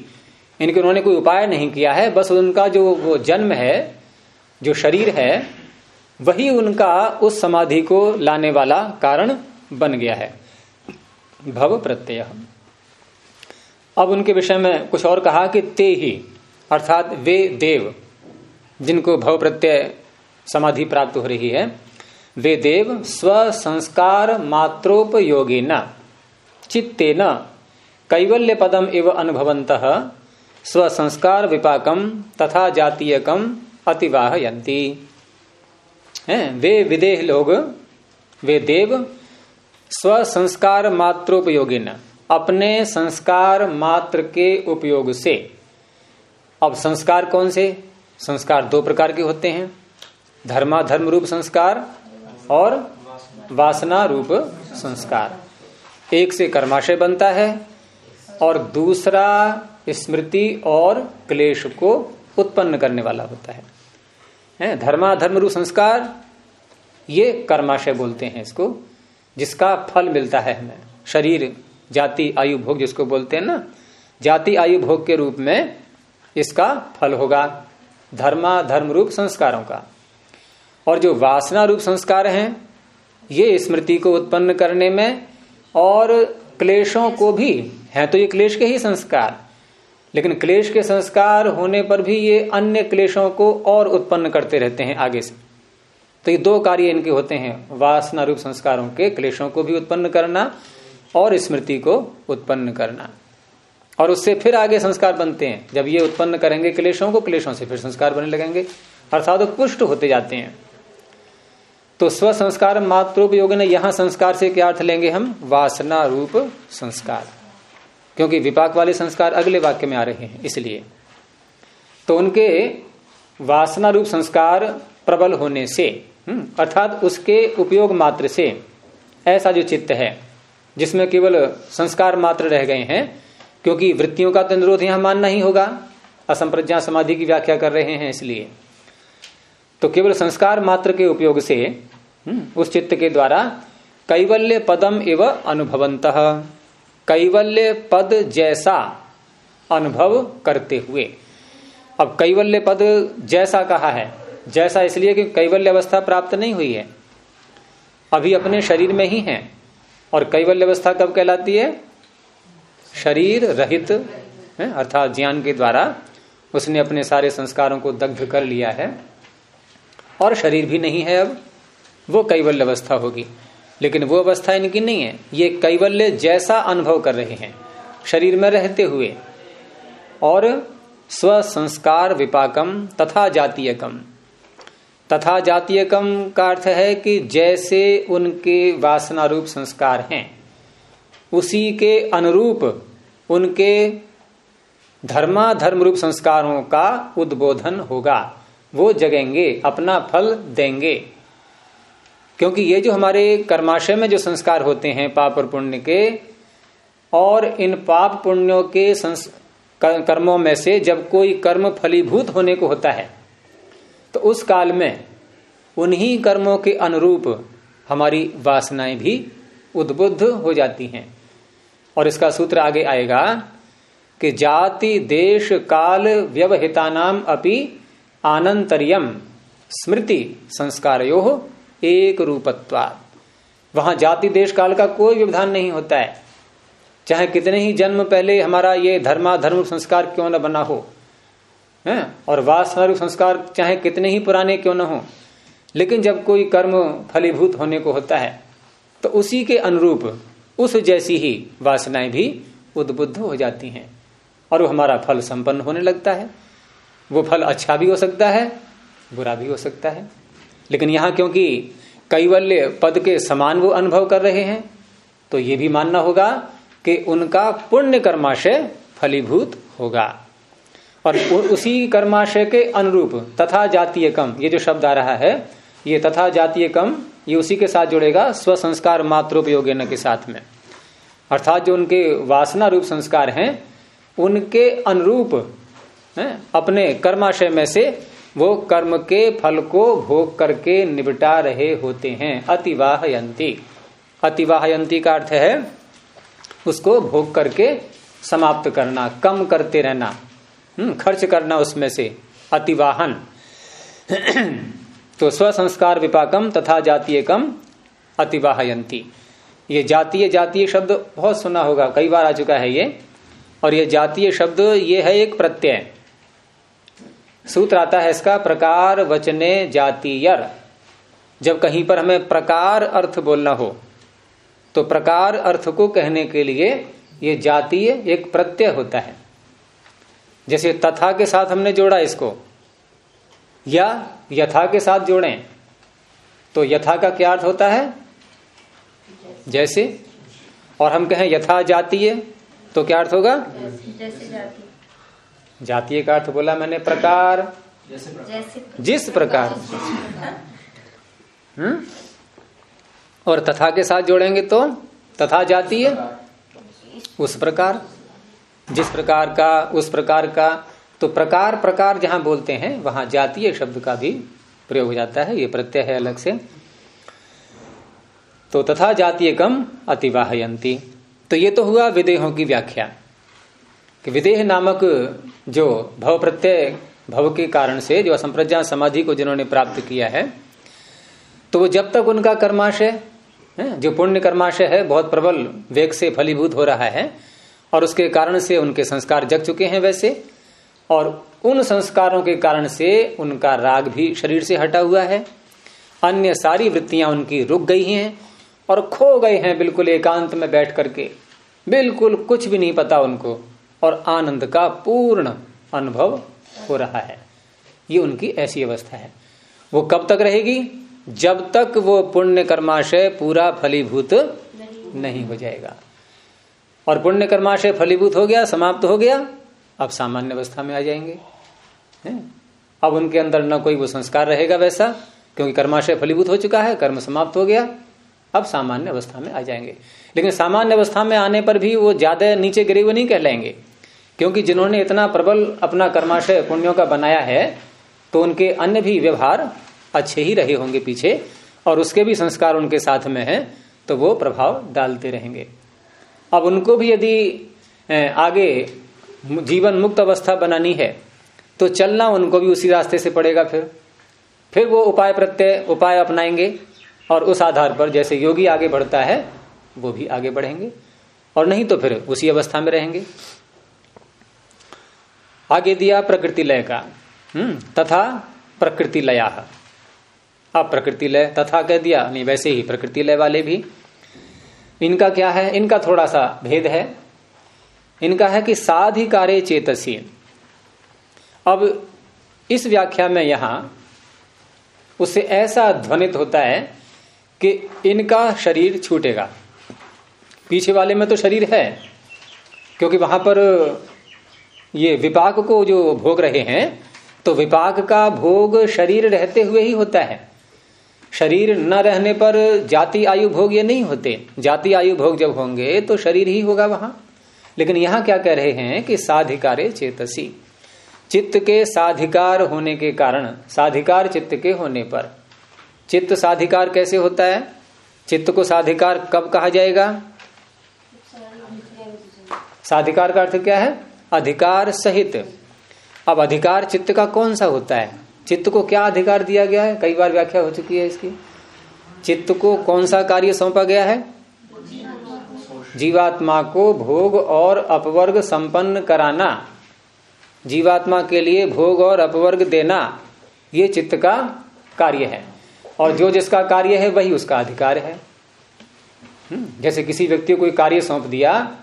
इनके उन्होंने कोई उपाय नहीं किया है बस उनका जो वो जन्म है जो शरीर है वही उनका उस समाधि को लाने वाला कारण बन गया है। भव प्रत्यय अब उनके विषय में कुछ और कहा कि ते ही, अर्थात वे देव, जिनको भव प्रत्यय समाधि प्राप्त हो रही है, वे देव स्व संस्कार मात्रोपयोगी न चित्ते न कैवल्य पदम एव अनुभवंत स्व संस्कार विपाकम तथा जातीयकम अतिवाहयंती हैं? वे विदेह लोग, वे देव स्व संस्कार मात्रोपयोगी न अपने संस्कार मात्र के उपयोग से। अब संस्कार कौन से? संस्कार दो प्रकार के होते हैं। धर्मा धर्म रूप संस्कार और वासना रूप संस्कार। एक से कर्माशय बनता है और दूसरा स्मृति और क्लेश को उत्पन्न करने वाला होता है, है? धर्मा धर्म रूप संस्कार ये कर्माशय बोलते हैं इसको जिसका फल मिलता है हमें। शरीर जाति आयु भोग जिसको बोलते हैं ना, जाति आयु भोग के रूप में इसका फल होगा, धर्मा, धर्म रूप संस्कारों का। और जो वासना रूप संस्कार हैं, ये स्मृति को उत्पन्न करने में और क्लेशों को भी, है तो ये क्लेश के ही संस्कार, लेकिन क्लेश के संस्कार होने पर भी ये अन्य क्लेशों को और उत्पन्न करते रहते हैं आगे से। तो ये दो कार्य इनके होते हैं, वासना रूप संस्कारों के, क्लेशों को भी उत्पन्न करना और स्मृति को उत्पन्न करना। और उससे फिर आगे संस्कार बनते हैं। जब ये उत्पन्न करेंगे क्लेशों को क्लेशों से फिर संस्कार बनने लगेंगे। अर्थात पुष्ट होते जाते हैं। तो स्व संस्कार मात्रोपयोग ने यहाँ संस्कार से क्या अर्थ लेंगे हम? वासना रूप संस्कार। क्योंकि विपाक वाले संस्कार अगले वाक्य में आ रहे हैं इसलिए। तो उनके वासना रूप संस्कार प्रबल होने से हम्म, अर्थात उसके उपयोग मात्र से ऐसा जो चित्त है जिसमें केवल संस्कार मात्र रह गए हैं क्योंकि वृत्तियों का तो निरोध यहाँ मानना ही होगा। असंप्रज्ञा समाधि की व्याख्या कर रहे हैं इसलिए। तो केवल संस्कार मात्र के उपयोग से हम्म, उस चित्त के द्वारा कैवल्य पदम एवं अनुभवंत। कैवल्य पद जैसा अनुभव करते हुए। अब कैवल्य पद जैसा कहा है। जैसा इसलिए कि कैवल्य अवस्था प्राप्त नहीं हुई है। अभी अपने शरीर में ही है। और कैवल्य अवस्था कब कहलाती है? शरीर रहित, है, अर्थात ज्ञान के द्वारा उसने अपने सारे संस्कारों को दग्ध कर लिया है। और शरीर भी नहीं है अब, वो कैवल्य अवस्था होगी। लेकिन वो अवस्था इनकी नहीं है, ये कैवल्य जैसा अनुभव कर रहे हैं, शरीर में रहते हुए। और स्व संस्कार विपाकम तथा जातीयकम। तथा जातीयकम का अर्थ है कि जैसे उनके वासना रूप संस्कार हैं, उसी के अनुरूप उनके धर्मा धर्म रूप संस्कारों का उद्बोधन होगा। वो जगेंगे, अपना फल देंगे। क्योंकि ये जो हमारे कर्माशय में जो संस्कार होते हैं पाप और पुण्य के, और इन पाप पुण्यों के कर्मों में से जब कोई कर्म फलीभूत होने को होता है तो उस काल में उन्हीं कर्मों के अनुरूप हमारी वासनाएँ भी उद्बुद्ध हो जाती हैं। और इसका सूत्र आगे आएगा कि जाति, देश, काल व्यवहिता नाम अपनी आनंतरियम स्मृति संस्कार एक रूपत्वाद वहाँ जाति, देश, काल का कोई व्यवधान नहीं होता है। चाहे कितने ही जन्म पहले हमारा ये धर्मा धर्म संस्कार क्यों न बना हो है? और वासना रूप संस्कार चाहे कितने ही पुराने क्यों न हो लेकिन जब कोई कर्म फलीभूत होने को होता है तो उसी के अनुरूप उस जैसी ही वासनाएँ भी उद्बुद्ध हो जाती हैं और वो हमारा फल संपन्न होने लगता है। वो फल अच्छा भी हो सकता है बुरा भी हो सकता है। लेकिन यहाँ क्योंकि कैवल्य पद के समान वो अनुभव कर रहे हैं तो ये भी मानना होगा कि उनका पुण्य कर्माशय फलीभूत होगा। और उसी कर्माशय के अनुरूप तथा जातीय कम ये जो शब्द आ रहा है, ये तथा जातीय कम ये उसी के साथ जुड़ेगा स्व संस्कार मात्रोपयोगी के साथ में। अर्थात जो उनके वासना रूप संस्कार हैं, उनके अनुरूप, है, अपने कर्माशय में से वो कर्म के फल को भोग करके निपटा रहे होते हैं। अतिवाहयंती। अतिवाहयंती का अर्थ है, उसको भोग करके समाप्त करना, कम करते रहना। हम्म, खर्च करना उसमें से अतिवाहन। तो स्व संस्कार विपाकम तथा जातीय कम अतिवाहयंती ये जातीय जातीय शब्द बहुत सुना होगा कई बार आ चुका है ये। और ये जातीय शब्द ये है एक प्रत्यय। सूत्र आता है इसका प्रकार वचने जातीयर। जब कहीं पर हमें प्रकार अर्थ बोलना हो तो प्रकार अर्थ को कहने के लिए ये जातीय एक प्रत्यय होता है। जैसे तथा के साथ हमने जोड़ा इसको, या यथा के साथ जोड़ें तो यथा का क्या अर्थ होता है? जैसे, और हम कहें यथा जातीय तो क्या अर्थ होगा? जातीय का अर्थ बोला मैंने, प्रकार। जिस प्रकार। हम्म? और तथा के साथ जोड़ेंगे तो तथा जातीय, उस प्रकार। जिस प्रकार का, उस प्रकार का तो प्रकार प्रकार जहाँ बोलते हैं, वहाँ जातीय शब्द का भी प्रयोग हो जाता है, ये प्रत्यय है अलग से। तो तथा जातीय कम अतिवाहयंती तो ये तो हुआ विदेहों की व्याख्या। कि विदेह नामक जो भव प्रत्यय, भव के कारण से जो असंप्रज्ञा समाधि को जिन्होंने प्राप्त किया है तो वो जब तक उनका कर्माशय जो पुण्य कर्माशय है, बहुत प्रबल, वेग से फलीभूत हो रहा है और उसके कारण से उनके संस्कार जग चुके हैं वैसे और उन संस्कारों के कारण से उनका राग भी शरीर से हटा हुआ है। अन्य सारी वृत्तियाँ उनकी रुक गई हैं और खो गए हैं बिल्कुल एकांत में बैठ करके। बिल्कुल कुछ भी नहीं पता उनको और आनंद का पूर्ण अनुभव हो रहा है। ये उनकी ऐसी अवस्था है। वो कब तक रहेगी? जब तक वो पुण्य कर्माशय पूरा फलीभूत नहीं हो जाएगा। और पुण्य कर्माशय फलीभूत हो गया, समाप्त हो गया, अब सामान्य अवस्था में आ जाएँगे। है? अब उनके अंदर न कोई वो संस्कार रहेगा वैसा, क्योंकि कर्माशय फलीभूत हो चुका है, कर्म समाप्त हो गया, अब सामान्य अवस्था में आ जाएँगे। लेकिन सामान्य अवस्था में आने पर भी वो ज़्यादा नीचे गिरे हुए नहीं कहलाएँगे, क्योंकि जिन्होंने इतना प्रबल अपना कर्माशय पुण्यों का बनाया है तो उनके अन्य भी व्यवहार अच्छे ही रहे होंगे पीछे, और उसके भी संस्कार उनके साथ में है तो वो प्रभाव डालते रहेंगे। अब उनको भी यदि आगे जीवन मुक्त अवस्था बनानी है तो चलना उनको भी उसी रास्ते से पड़ेगा फिर। फिर वो उपाय प्रत्यय, उपाय अपनाएँगे और उस आधार पर जैसे योगी आगे बढ़ता है, वो भी आगे बढ़ेंगे। और नहीं तो फिर उसी अवस्था में रहेंगे। आगे दिया प्रकृति लय का हम्म तथा प्रकृति लया अब प्रकृति लय तथा कह दिया, नहीं, वैसे ही प्रकृति लय वाले भी इनका क्या है? इनका थोड़ा सा भेद है। इनका है कि साधिकारे चेतसी। अब इस व्याख्या में यहाँ उससे ऐसा ध्वनित होता है कि इनका शरीर छूटेगा। पीछे वाले में तो शरीर है, क्योंकि वहाँ पर ये विपाक को जो भोग रहे हैं तो विपाक का भोग शरीर रहते हुए ही होता है। शरीर न रहने पर जाति आयु भोग ये नहीं होते। जाति आयु भोग जब होंगे तो शरीर ही होगा वहाँ। लेकिन यहाँ क्या कह रहे हैं कि साधिकारे चेतसी। चित्त के साधिकार होने के कारण, साधिकार चित्त के होने पर। चित्त साधिकार कैसे होता है? चित्त को साधिकार कब कहा जाएगा? साधिकार का अर्थ क्या है? अधिकार सहित। अब अधिकार चित्त का कौन सा होता है? चित्त को क्या अधिकार दिया गया है? कई बार व्याख्या हो चुकी है इसकी। चित्त को कौन सा कार्य सौंपा गया है? जीवात्मा को भोग और अपवर्ग संपन्न कराना। जीवात्मा के लिए भोग और अपवर्ग देना ये चित्त का कार्य है। और जो जिसका कार्य है वही उसका अधिकार है। हम्म, जैसे किसी व्यक्ति को कोई कार्य सौंप दिया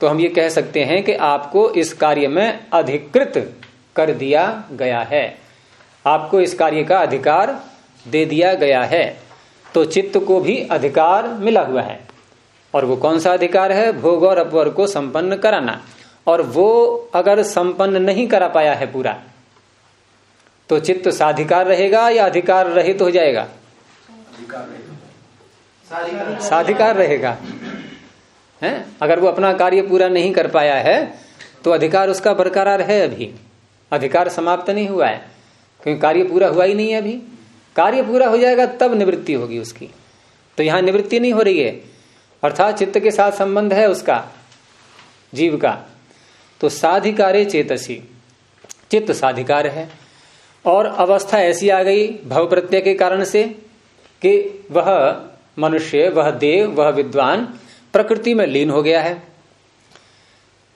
तो हम ये कह सकते हैं कि आपको इस कार्य में अधिकृत कर दिया गया है। आपको इस कार्य का अधिकार दे दिया गया है। तो चित्त को भी अधिकार मिला हुआ है। और वो कौन सा अधिकार है? भोग और अपवर को संपन्न कराना। और वो अगर संपन्न नहीं करा पाया है पूरा तो चित्त साधिकार रहेगा या अधिकार रहित तो हो जाएगा? साधिकार रहेगा। है? अगर वो अपना कार्य पूरा नहीं कर पाया है तो अधिकार उसका बरकरार है अभी। अधिकार समाप्त नहीं हुआ है। क्योंकि कार्य पूरा हुआ ही नहीं है अभी। कार्य पूरा हो जाएगा, तब निवृत्ति होगी उसकी। तो यहाँ निवृत्ति नहीं हो रही है। अर्थात चित्त के साथ संबंध है उसका, जीव का। तो साधिकारे चेतसी। चित्त साधिकार है। और अवस्था ऐसी आ गई भव प्रत्यय के कारण से कि वह मनुष्य, वह देव, वह विद्वान प्रकृति में लीन हो गया है।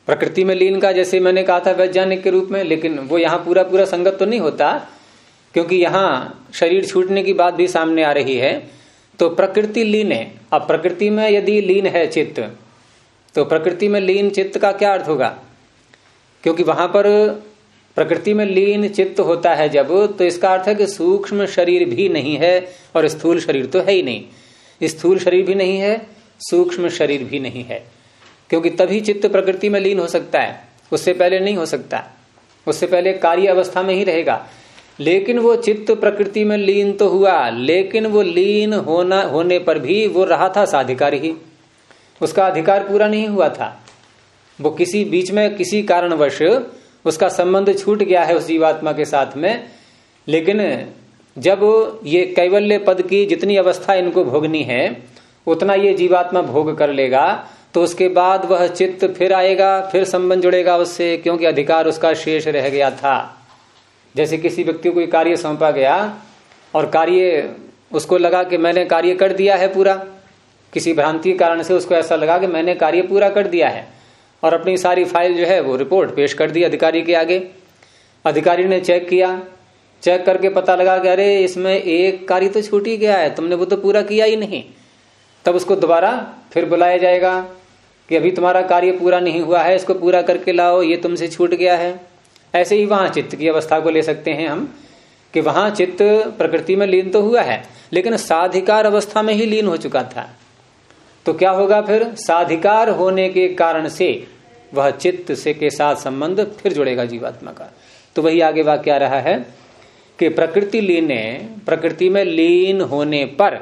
प्रकृति में लीन का जैसे मैंने कहा था वैज्ञानिक के रूप में, लेकिन वो यहाँ पूरा पूरा संगत तो नहीं होता। क्योंकि यहाँ शरीर छूटने की बात भी सामने आ रही है तो प्रकृति लीन है। अब प्रकृति में यदि लीन है चित्त तो प्रकृति में लीन चित्त का क्या अर्थ होगा? क्योंकि वहाँ पर प्रकृति में लीन चित्त होता है जब तो इसका अर्थ है कि सूक्ष्म शरीर भी नहीं है और स्थूल शरीर तो है ही नहीं। स्थूल शरीर भी नहीं है, सूक्ष्म शरीर भी नहीं है। क्योंकि तभी चित्त प्रकृति में लीन हो सकता है। उससे पहले नहीं हो सकता। उससे पहले कार्य अवस्था में ही रहेगा। लेकिन वो चित्त प्रकृति में लीन तो हुआ, लेकिन वो लीन होना, होने पर भी वो रहा था साधिकार ही। उसका अधिकार पूरा नहीं हुआ था। वो किसी बीच में किसी कारणवश उसका संबंध छूट गया है उस जीवात्मा के साथ में, लेकिन जब ये कैवल्य पद की जितनी अवस्था इनको भोगनी है, उतना ये जीवात्मा भोग कर लेगा तो उसके बाद वह चित्त फिर आएगा, फिर संबंध जुड़ेगा उससे, क्योंकि अधिकार उसका शेष रह गया था। जैसे किसी व्यक्ति को कार्य सौंपा गया और कार्य उसको लगा कि मैंने कार्य कर दिया है पूरा, किसी भ्रांति कारण से उसको ऐसा लगा कि मैंने कार्य पूरा कर दिया है और अपनी सारी फ़ाइल जो है वो रिपोर्ट पेश कर दी अधिकारी के आगे। अधिकारी ने चेक किया, चेक करके पता लगा कि अरे इसमें एक कार्य तो छूट ही गया है, तुमने वो तो पूरा किया ही नहीं। तब उसको दोबारा फिर बुलाया जाएगा कि अभी तुम्हारा कार्य पूरा नहीं हुआ है, इसको पूरा करके लाओ, ये तुमसे छूट गया है। ऐसे ही वहाँ चित्त की अवस्था को ले सकते हैं हम, कि वहाँ चित्त प्रकृति में लीन तो हुआ है, लेकिन साधिकार अवस्था में ही लीन हो चुका था। तो क्या होगा फिर? साधिकार होने के कारण से वह चित्त से के साथ संबंध फिर जुड़ेगा जीवात्मा का। तो वही आगे वाक्य आ रहा है कि प्रकृति लीने, प्रकृति में लीन होने पर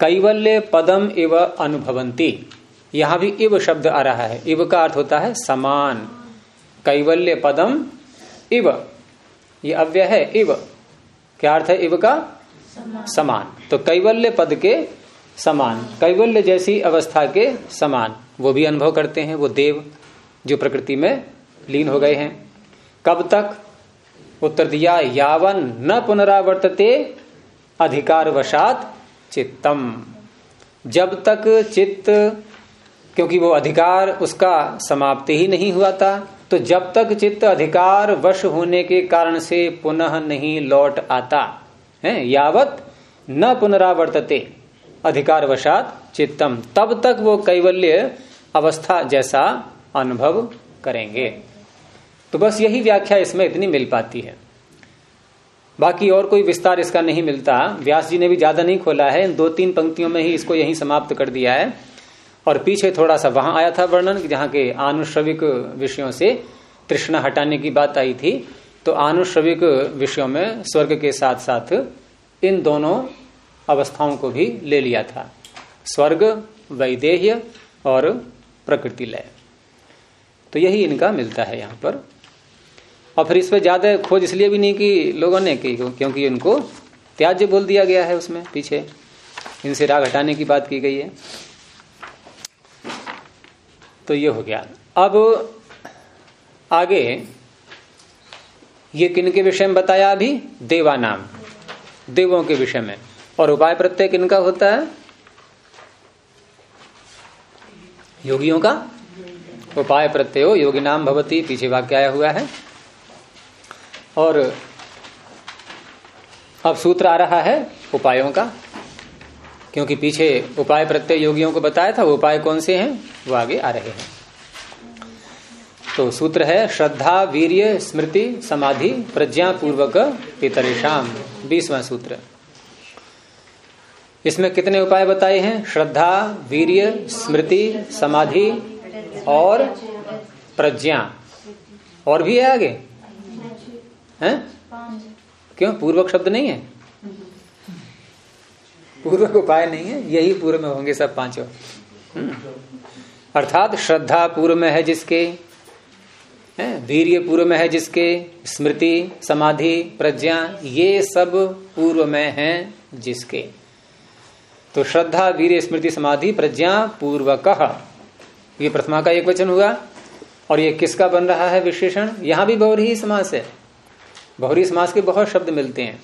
कैवल्य पदम इव अनुभवंती। यहाँ भी इव शब्द आ रहा है। इव का अर्थ होता है समान। कैवल्य पदम इव। ये अव्यय है, इव। क्या अर्थ है, इव का? समान। तो कैवल्य पद के समान, कैवल्य जैसी अवस्था के समान, वो भी अनुभव करते हैं, वो देव जो प्रकृति में लीन हो गए हैं। कब तक? उत्तर दिया, यावन न पुनरावर्तते अधिकार वशात चित्तम। जब तक चित्त, क्योंकि वो अधिकार उसका समाप्ति ही नहीं हुआ था तो जब तक चित्त अधिकार वश होने के कारण से पुनः नहीं लौट आता, है, यावत न पुनरावर्तते, अधिकार वशात चित्तम, तब तक वो कैवल्य अवस्था जैसा अनुभव करेंगे। तो बस यही व्याख्या इसमें इतनी मिल पाती है। बाकी और कोई विस्तार इसका नहीं मिलता। व्यास जी ने भी ज़्यादा नहीं खोला है। इन दो तीन पंक्तियों में ही इसको यही समाप्त कर दिया है। और पीछे थोड़ा सा वहाँ आया था वर्णन, जहाँ के आनुश्रविक विषयों से तृष्णा हटाने की बात आई थी। तो आनुश्रविक विषयों में स्वर्ग के साथ साथ इन दोनों अवस्थाओं को भी ले लिया था। स्वर्ग, वैदेह्य और प्रकृति लय। तो यही इनका मिलता है यहाँ पर। और फिर इसमें ज़्यादा खोज इसलिए भी नहीं की लोगों ने की क्योंकि इनको त्याज्य बोल दिया गया है उसमें, पीछे। इनसे राग हटाने की बात की गई है। तो ये हो गया। अब आगे, ये किन के विषय में बताया अभी? देवा नाम। देवों के विषय में। और उपाय प्रत्यय किनका होता है? योगियों का? उपाय प्रत्यय योगी नाम भवती, पीछे वाक्य आया हुआ है। और अब सूत्र आ रहा है उपायों का। क्योंकि पीछे उपाय प्रत्यय योगियों को बताया था, वो उपाय कौन से हैं? वो आगे आ रहे हैं। तो सूत्र है, श्रद्धा, वीर्य, स्मृति, समाधि, प्रज्ञा पूर्वक पितरेशम बीसवा सूत्र। इसमें कितने उपाय बताए हैं? श्रद्धा, वीर्य, स्मृति, समाधि और प्रज्ञा। और भी है आगे? हैं? क्यों? पूर्वक शब्द नहीं है? पूर्वक उपाय नहीं है, यही पूर्व में होंगे सब पाँचों। अर्थात श्रद्धा पूर्व में है जिसके वीर्य पूर्व में है जिसके, स्मृति, समाधि, प्रज्ञा, ये सब पूर्व में है जिसके। तो श्रद्धा वीर स्मृति, समाधि, प्रज्ञा पूर्वक। ये प्रथमा का एक वचन हुआ, और ये किसका बन रहा है विशेषण? यहाँ भी बहुरी समास है। बहुरी समास के बहुत शब्द मिलते हैं।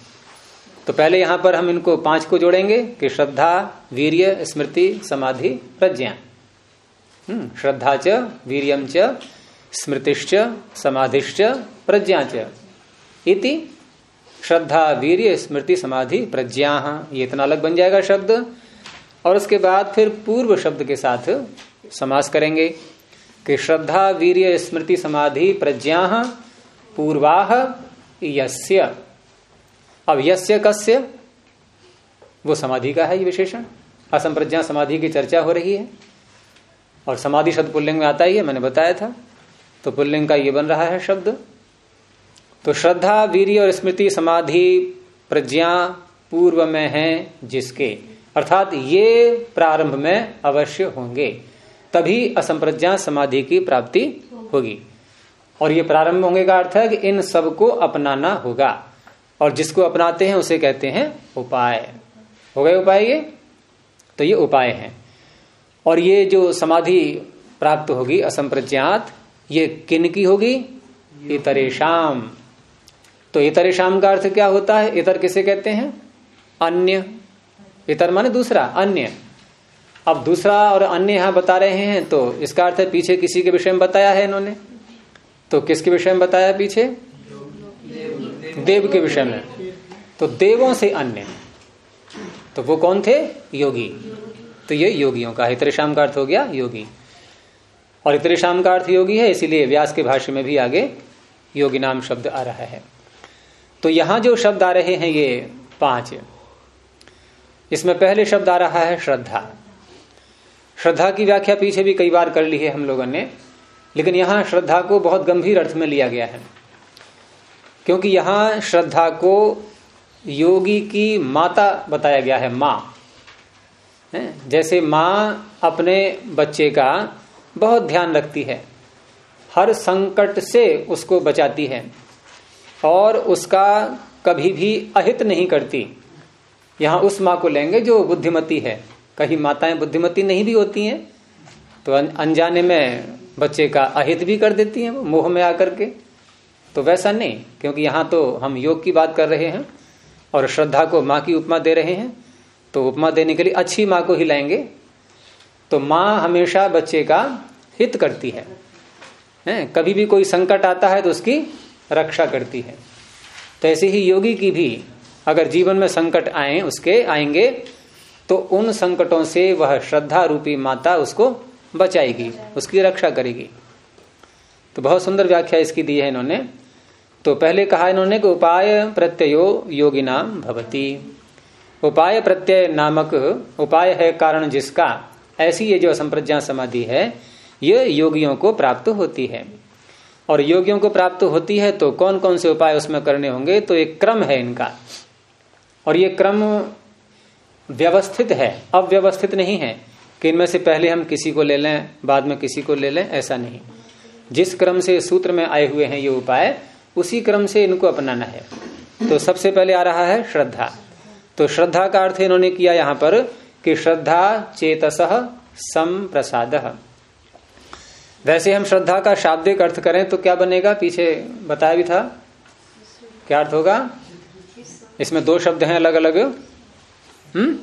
तो पहले यहाँ पर हम इनको पाँच को जोड़ेंगे कि श्रद्धा वीर्य स्मृति समाधि प्रज्ञा। हम्म, श्रद्धा च वीरियम च स्मृतिश्च समाधिश्च प्रज्ञा च। इति श्रद्धा वीर्य स्मृति समाधि प्रज्ञा। ये इतना अलग बन जाएगा शब्द। और उसके बाद फिर पूर्व शब्द के साथ समास करेंगे कि श्रद्धा वीर्य स्मृति समाधि प्रज्ञा पूर्वाह यस्य। अब यस्य कस्य, वो समाधि का है ये विशेषण। असम प्रज्ञा समाधि की चर्चा हो रही है। और समाधि शब्द पुल्लिंग में आता ही है, मैंने बताया था। तो पुल्लिंग का ये बन रहा है शब्द। तो श्रद्धा, वीर्य और स्मृति समाधि प्रज्ञा पूर्व में है जिसके। अर्थात ये प्रारंभ में अवश्य होंगे। तभी असंप्रज्ञा समाधि की प्राप्ति होगी। और ये प्रारंभ होंगे का अर्थ है कि इन सबको अपनाना होगा। और जिसको अपनाते हैं उसे कहते हैं उपाय। हो गए उपाय ये? तो ये उपाय है। और ये जो समाधि प्राप्त होगी, असंप्रज्ञात, ये किन की होगी? इतरेशम तो इतरेशम का अर्थ क्या होता है? इतर किसे कहते हैं? अन्य। इतर माने दूसरा, अन्य। अब दूसरा और अन्य यहाँ बता रहे हैं तो इसका अर्थ है पीछे किसी के विषय में बताया है इन्होंने। तो किसके विषय में बताया पीछे? देव के विषय में। तो देवों से अन्य। तो वो कौन थे? योगी। तो ये योगियों का हितरेशाम का अर्थ हो गया योगी। और हितरेशाम का अर्थ योगी है, इसीलिए व्यास के भाष्य में भी आगे योगी नाम शब्द आ रहा है। तो यहाँ जो शब्द आ रहे हैं ये पाँच। इसमें पहले शब्द आ रहा है श्रद्धा। श्रद्धा की व्याख्या पीछे भी कई बार कर ली है हम लोगों ने, लेकिन यहाँ श्रद्धा को बहुत गंभीर अर्थ में लिया गया है। क्योंकि यहाँ श्रद्धा को योगी की माता बताया गया है, माँ। जैसे माँ अपने बच्चे का बहुत ध्यान रखती है, हर संकट से उसको बचाती है, और उसका कभी भी अहित नहीं करती। यहाँ उस माँ को लेंगे जो बुद्धिमती है। कहीं माताएँ बुद्धिमती नहीं भी होती हैं तो अनजाने में बच्चे का अहित भी कर देती हैं, मोह में आकर के। तो वैसा नहीं, क्योंकि यहाँ तो हम योग की बात कर रहे हैं और श्रद्धा को माँ की उपमा दे रहे हैं तो उपमा देने के लिए अच्छी माँ को ही लाएँगे तो माँ हमेशा बच्चे का हित करती है। हैं? कभी भी कोई संकट आता है तो उसकी रक्षा करती है। तो ऐसे ही योगी की भी, अगर जीवन में संकट आए, उसके आएँगे तो उन संकटों से वह श्रद्धा रूपी माता उसको बचाएगी, उसकी रक्षा करेगी। तो बहुत सुंदर व्याख्या इसकी दी है इन्होंने। तो पहले कहा इन्होंने कि उपाय प्रत्ययो योगी नाम भवती। उपाय प्रत्यय नामक उपाय है कारण जिसका, ऐसी ये जो संप्रज्ञा समाधि है, ये योगियों को प्राप्त होती है। और योगियों को प्राप्त होती है तो कौन कौन से उपाय उसमें करने होंगे तो एक क्रम है इनका। और ये क्रम व्यवस्थित है, अव्यवस्थित नहीं है, कि इनमें से पहले हम किसी को ले लें, बाद में किसी को ले लें, ऐसा नहीं। जिस क्रम से सूत्र में आए हुए हैं ये उपाय उसी क्रम से इनको अपनाना है। तो सबसे पहले आ रहा है श्रद्धा। तो श्रद्धा का अर्थ इन्होंने किया यहाँ पर कि श्रद्धा चेतस सम प्रसाद वैसे हम श्रद्धा का शाब्दिक अर्थ करें तो क्या बनेगा? पीछे बताया भी था। क्या अर्थ होगा? इसमें दो शब्द हैं अलग अलग हम्म?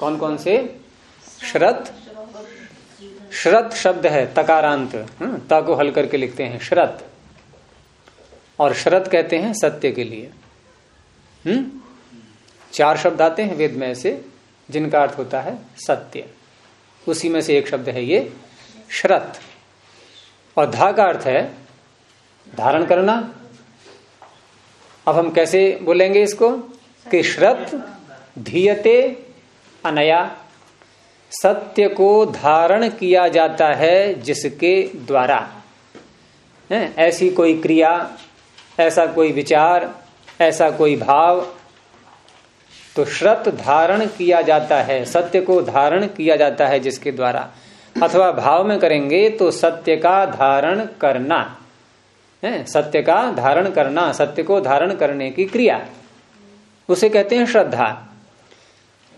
कौन कौन से? श्रत। श्रत शब्द है तकारांत। हम्म, त को हल करके लिखते हैं। श्रत। और श्रत कहते हैं सत्य के लिए। हम्म? चार शब्द आते हैं वेद में ऐसे, जिनका अर्थ होता है सत्य। उसी में से एक शब्द है ये, श्रत। और धा का अर्थ है धारण करना। अब हम कैसे बोलेंगे इसको? कि श्रत धीयते अनया। सत्य को धारण किया जाता है जिसके द्वारा। है? ऐसी कोई क्रिया ऐसा कोई विचार, ऐसा कोई भाव तो श्रत धारण किया जाता है, सत्य को धारण किया जाता है जिसके द्वारा। अथवा भाव में करेंगे तो सत्य का धारण करना, है, सत्य का धारण करना, सत्य को धारण करने की क्रिया। उसे कहते हैं श्रद्धा।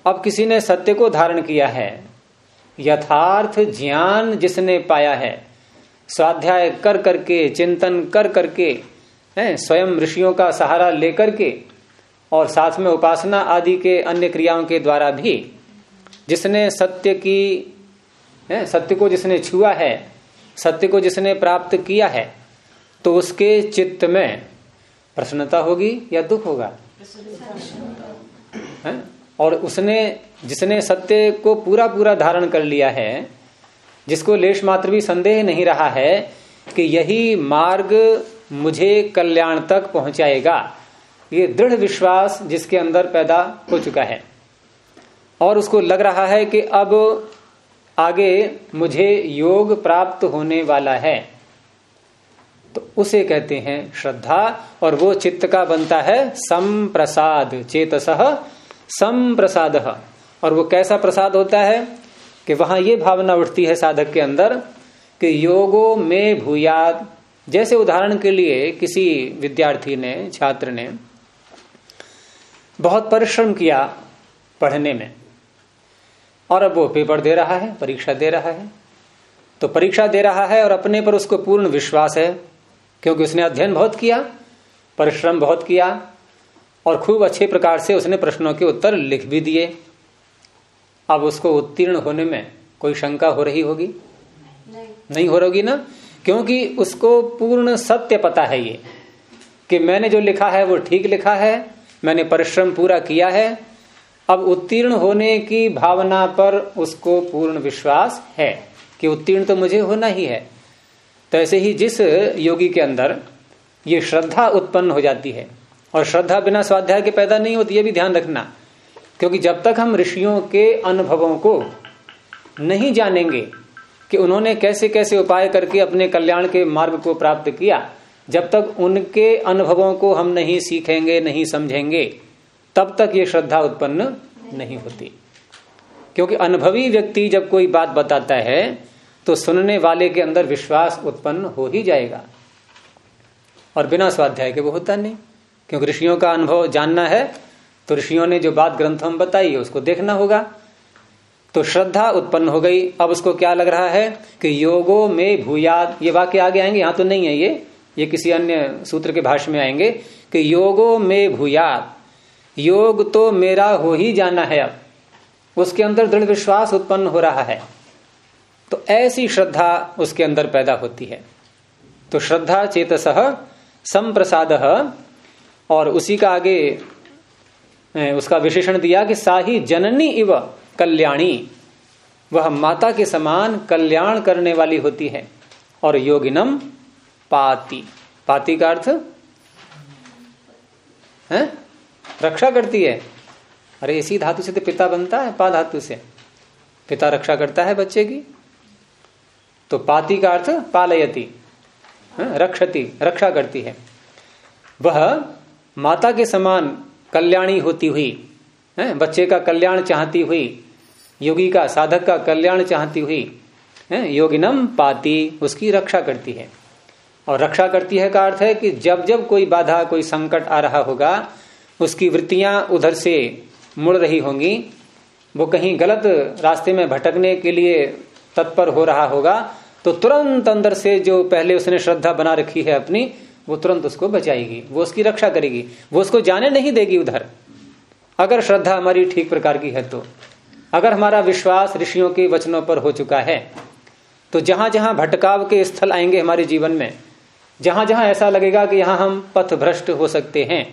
अब किसी ने सत्य को धारण किया है, यथार्थ ज्ञान जिसने पाया है, स्वाध्याय कर करके, चिंतन कर करके है, स्वयं ऋषियों का सहारा लेकर के और साथ में उपासना आदि के अन्य क्रियाओं के द्वारा भी जिसने सत्य की, है, सत्य को जिसने छुआ है, सत्य को जिसने प्राप्त किया है तो उसके चित्त में प्रसन्नता होगी या दुख होगा है? और उसने, जिसने सत्य को पूरा पूरा धारण कर लिया है, जिसको लेश मात्र भी संदेह नहीं रहा है कि यही मार्ग मुझे कल्याण तक पहुंचाएगा। ये दृढ़ विश्वास जिसके अंदर पैदा हो चुका है। और उसको लग रहा है कि अब आगे मुझे योग प्राप्त होने वाला है। तो उसे कहते हैं श्रद्धा, और वो चित्त का बनता है संप्रसाद, चेतस संप्रसाद। और वो कैसा प्रसाद होता है कि वहाँ ये भावना उठती है साधक के अंदर कि योगो में भूयाद जैसे उदाहरण के लिए किसी विद्यार्थी ने छात्र ने बहुत परिश्रम किया पढ़ने में और अब वो पेपर दे रहा है परीक्षा दे रहा है। तो परीक्षा दे रहा है और अपने पर उसको पूर्ण विश्वास है क्योंकि उसने अध्ययन बहुत किया परिश्रम बहुत किया और खूब अच्छे प्रकार से उसने प्रश्नों के उत्तर लिख भी दिए। अब उसको उत्तीर्ण होने में कोई शंका हो रही होगी? नहीं, नहीं हो रही ना? क्योंकि उसको पूर्ण सत्य पता है ये, कि मैंने जो लिखा है वो ठीक लिखा है, मैंने परिश्रम पूरा किया है, अब उत्तीर्ण होने की भावना पर उसको पूर्ण विश्वास है, कि उत्तीर्ण तो मुझे होना ही है। तो ऐसे ही जिस योगी के अंदर ये श्रद्धा उत्पन्न हो जाती है, और श्रद्धा बिना स्वाध्याय के पैदा नहीं होती है भी ध्यान रखना, क्योंकि जब तक हम ऋषियों के अनुभवों को नहीं जानेंगे कि उन्होंने कैसे कैसे उपाय करके अपने कल्याण के मार्ग को प्राप्त किया। जब तक उनके अनुभवों को हम नहीं सीखेंगे, नहीं समझेंगे, तब तक ये श्रद्धा उत्पन्न नहीं होती। क्योंकि अनुभवी व्यक्ति जब कोई बात बताता है तो सुनने वाले के अंदर विश्वास उत्पन्न हो ही जाएगा। और बिना स्वाध्याय के वो होता नहीं। क्योंकि ऋषियों का अनुभव जानना है तो ऋषियों ने जो बात ग्रंथों में बताई है, उसको देखना होगा। तो श्रद्धा उत्पन्न हो गई। अब उसको क्या लग रहा है कि योगो में भूयाद, ये वाक्य आगे आएँगे? यहाँ तो नहीं है ये। ये किसी अन्य सूत्र के भाष्य में आएँगे कि योगो में भूयात योग तो मेरा हो ही जाना है अब। उसके अंदर दृढ़ विश्वास उत्पन्न हो रहा है। तो ऐसी श्रद्धा उसके अंदर पैदा होती है। तो श्रद्धा चेतस संप्रसाद, और उसी का आगे उसका विशेषण दिया कि साही जननी इव कल्याणी। वह माता के समान कल्याण करने वाली होती है और योगिनम पाती। पाती का अर्थ? है? रक्षा करती है। अरे, इसी धातु से तो पिता बनता है, पा धातु से। पिता रक्षा करता है बच्चे की। तो पाती का अर्थ? पालयती। रक्षती, रक्षा करती है। वह माता के समान कल्याणी होती हुई है? बच्चे का कल्याण चाहती हुई, योगी का, साधक का कल्याण चाहती हुई, है? योगिनम पाती, उसकी रक्षा करती है। और रक्षा करती है का अर्थ है कि जब जब कोई बाधा, कोई संकट आ रहा होगा, उसकी वृत्तियाँ उधर से मुड़ रही होंगी। वो कहीं गलत रास्ते में भटकने के लिए तत्पर हो रहा होगा तो तुरंत अंदर से जो पहले उसने श्रद्धा बना रखी है अपनी, वो तुरंत उसको बचाएगी। वो उसकी रक्षा करेगी। वो उसको जाने नहीं देगी उधर। अगर श्रद्धा हमारी ठीक प्रकार की है तो। अगर हमारा विश्वास ऋषियों के वचनों पर हो चुका है तो जहाँ जहाँ भटकाव के स्थल आएँगे हमारे जीवन में जहाँ जहाँ ऐसा लगेगा कि यहाँ हम पथ भ्रष्ट हो सकते हैं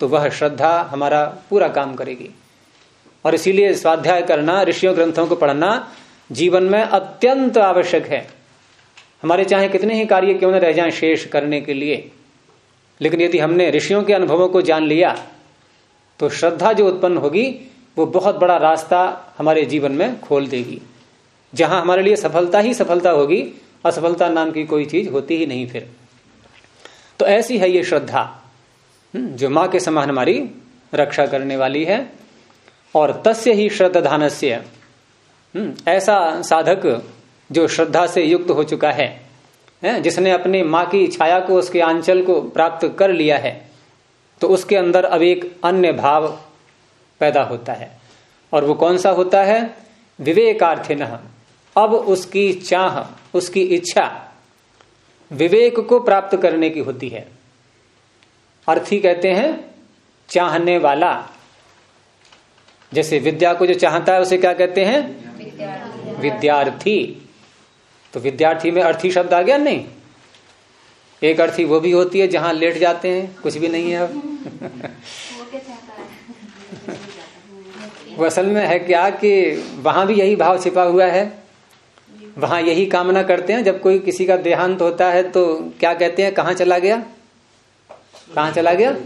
तो वह श्रद्धा हमारा पूरा काम करेगी। और इसीलिए स्वाध्याय करना, ऋषियों ग्रंथों को पढ़ना जीवन में अत्यंत आवश्यक है। हमारे चाहे कितने ही कार्य क्यों न रह जाएँ शेष करने के लिए, लेकिन यदि हमने ऋषियों के अनुभवों को जान लिया तो श्रद्धा जो उत्पन्न होगी वो बहुत बड़ा रास्ता हमारे जीवन में खोल देगी। जहाँ हमारे लिए सफलता ही सफलता होगी असफलता नाम की कोई चीज़ होती ही नहीं फिर। तो ऐसी है ये श्रद्धा हम्म, जो माँ के समान हमारी रक्षा करने वाली है। और तस्य ही श्रद्धान से हम्म, ऐसा साधक जो श्रद्धा से युक्त हो चुका है, है जिसने अपनी माँ की छाया को उसके आंचल को प्राप्त कर लिया है। तो उसके अंदर अब एक अन्य भाव पैदा होता है। और वो कौन सा होता है? विवेकार्थिन। अब उसकी चाह उसकी इच्छा विवेक को प्राप्त करने की होती है। अर्थी कहते हैं चाहने वाला। जैसे विद्या को जो चाहता है उसे क्या कहते हैं? विद्यार्थी, विद्यार्थी। तो विद्यार्थी में अर्थी शब्द आ गया? नहीं। एक अर्थी वो भी होती है जहाँ लेट जाते हैं, कुछ भी नहीं है अब। असल में है क्या कि वहाँ भी यही भाव छिपा हुआ है? वहाँ यही कामना करते हैं, जब कोई किसी का देहांत होता है तो क्या कहते हैं, कहाँ चला गया? कहा चला गया?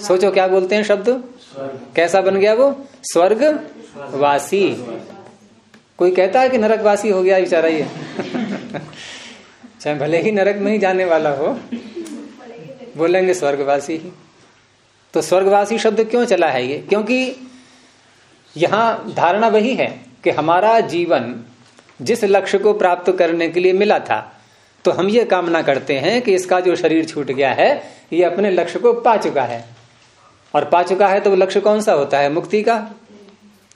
सोचो क्या बोलते हैं शब्द? कैसा बन गया वो? स्वर्ग वासी कोई कहता है कि नरकवासी हो गया बेचारा ये? चाहे भले ही नरक में ही जाने वाला हो, बोलेंगे स्वर्गवासी ही। तो स्वर्गवासी शब्द क्यों चला है ये? क्योंकि यहाँ धारणा वही है कि हमारा जीवन जिस लक्ष्य को प्राप्त करने के लिए मिला था तो हम ये कामना करते हैं कि इसका जो शरीर छूट गया है, ये अपने लक्ष्य को पा चुका है। और पा चुका है तो लक्ष्य कौन सा होता है? मुक्ति का?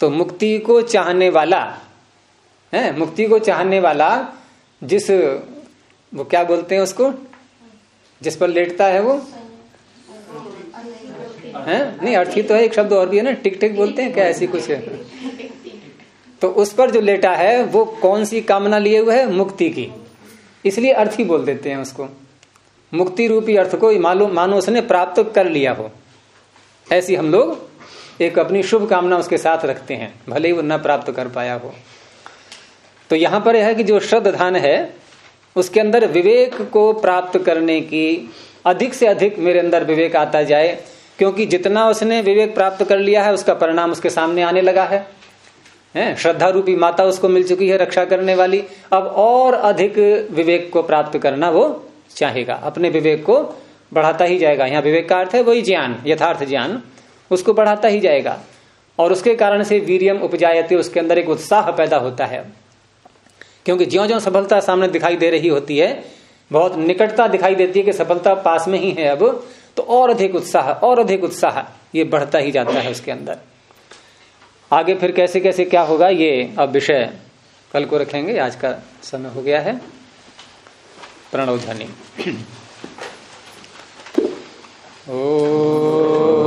तो मुक्ति को चाहने वाला, है? मुक्ति को चाहने वाला जिस वो क्या बोलते हैं उसको? जिस पर लेटता है वो? है? नहीं, अर्थी तो है, एक शब्द और भी है ना टिक टिक बोलते हैं क्या ऐसी कुछ है? तो उस पर जो लेटा है, वो कौन सी कामना लिए हुए है? मुक्ति की। इसलिए अर्थ बोल देते हैं उसको। मुक्ति रूपी अर्थ को मानो उसने प्राप्त कर लिया हो। ऐसी हम लोग एक अपनी शुभ कामना उसके साथ रखते हैं, भले ही वो न प्राप्त कर पाया हो। तो यहाँ पर यह है कि जो श्रद्धान है उसके अंदर विवेक को प्राप्त करने की अधिक से अधिक मेरे अंदर विवेक आता जाए, क्योंकि जितना उसने विवेक प्राप्त कर लिया है, उसका परिणाम उसके सामने आने लगा है। है? श्रद्धा रूपी माता उसको मिल चुकी है रक्षा करने वाली। अब और अधिक विवेक को प्राप्त करना वो चाहेगा। अपने विवेक को बढ़ाता ही जाएगा। यहाँ विवेक का अर्थ है वही ज्ञान, यथार्थ ज्ञान। उसको बढ़ाता ही जाएगा। और उसके कारण से वीरियम उपजायते उसके अंदर एक उत्साह पैदा होता है। क्योंकि ज्यो ज्यो सफलता सामने दिखाई दे रही होती है बहुत निकटता दिखाई देती है कि सफलता पास में ही है अब तो और अधिक उत्साह और अधिक उत्साह ये बढ़ता ही जाता है उसके अंदर। आगे फिर कैसे कैसे क्या होगा ये अब विषय कल को रखेंगे आज का समय हो गया है। प्रणव ध्वनि। ओ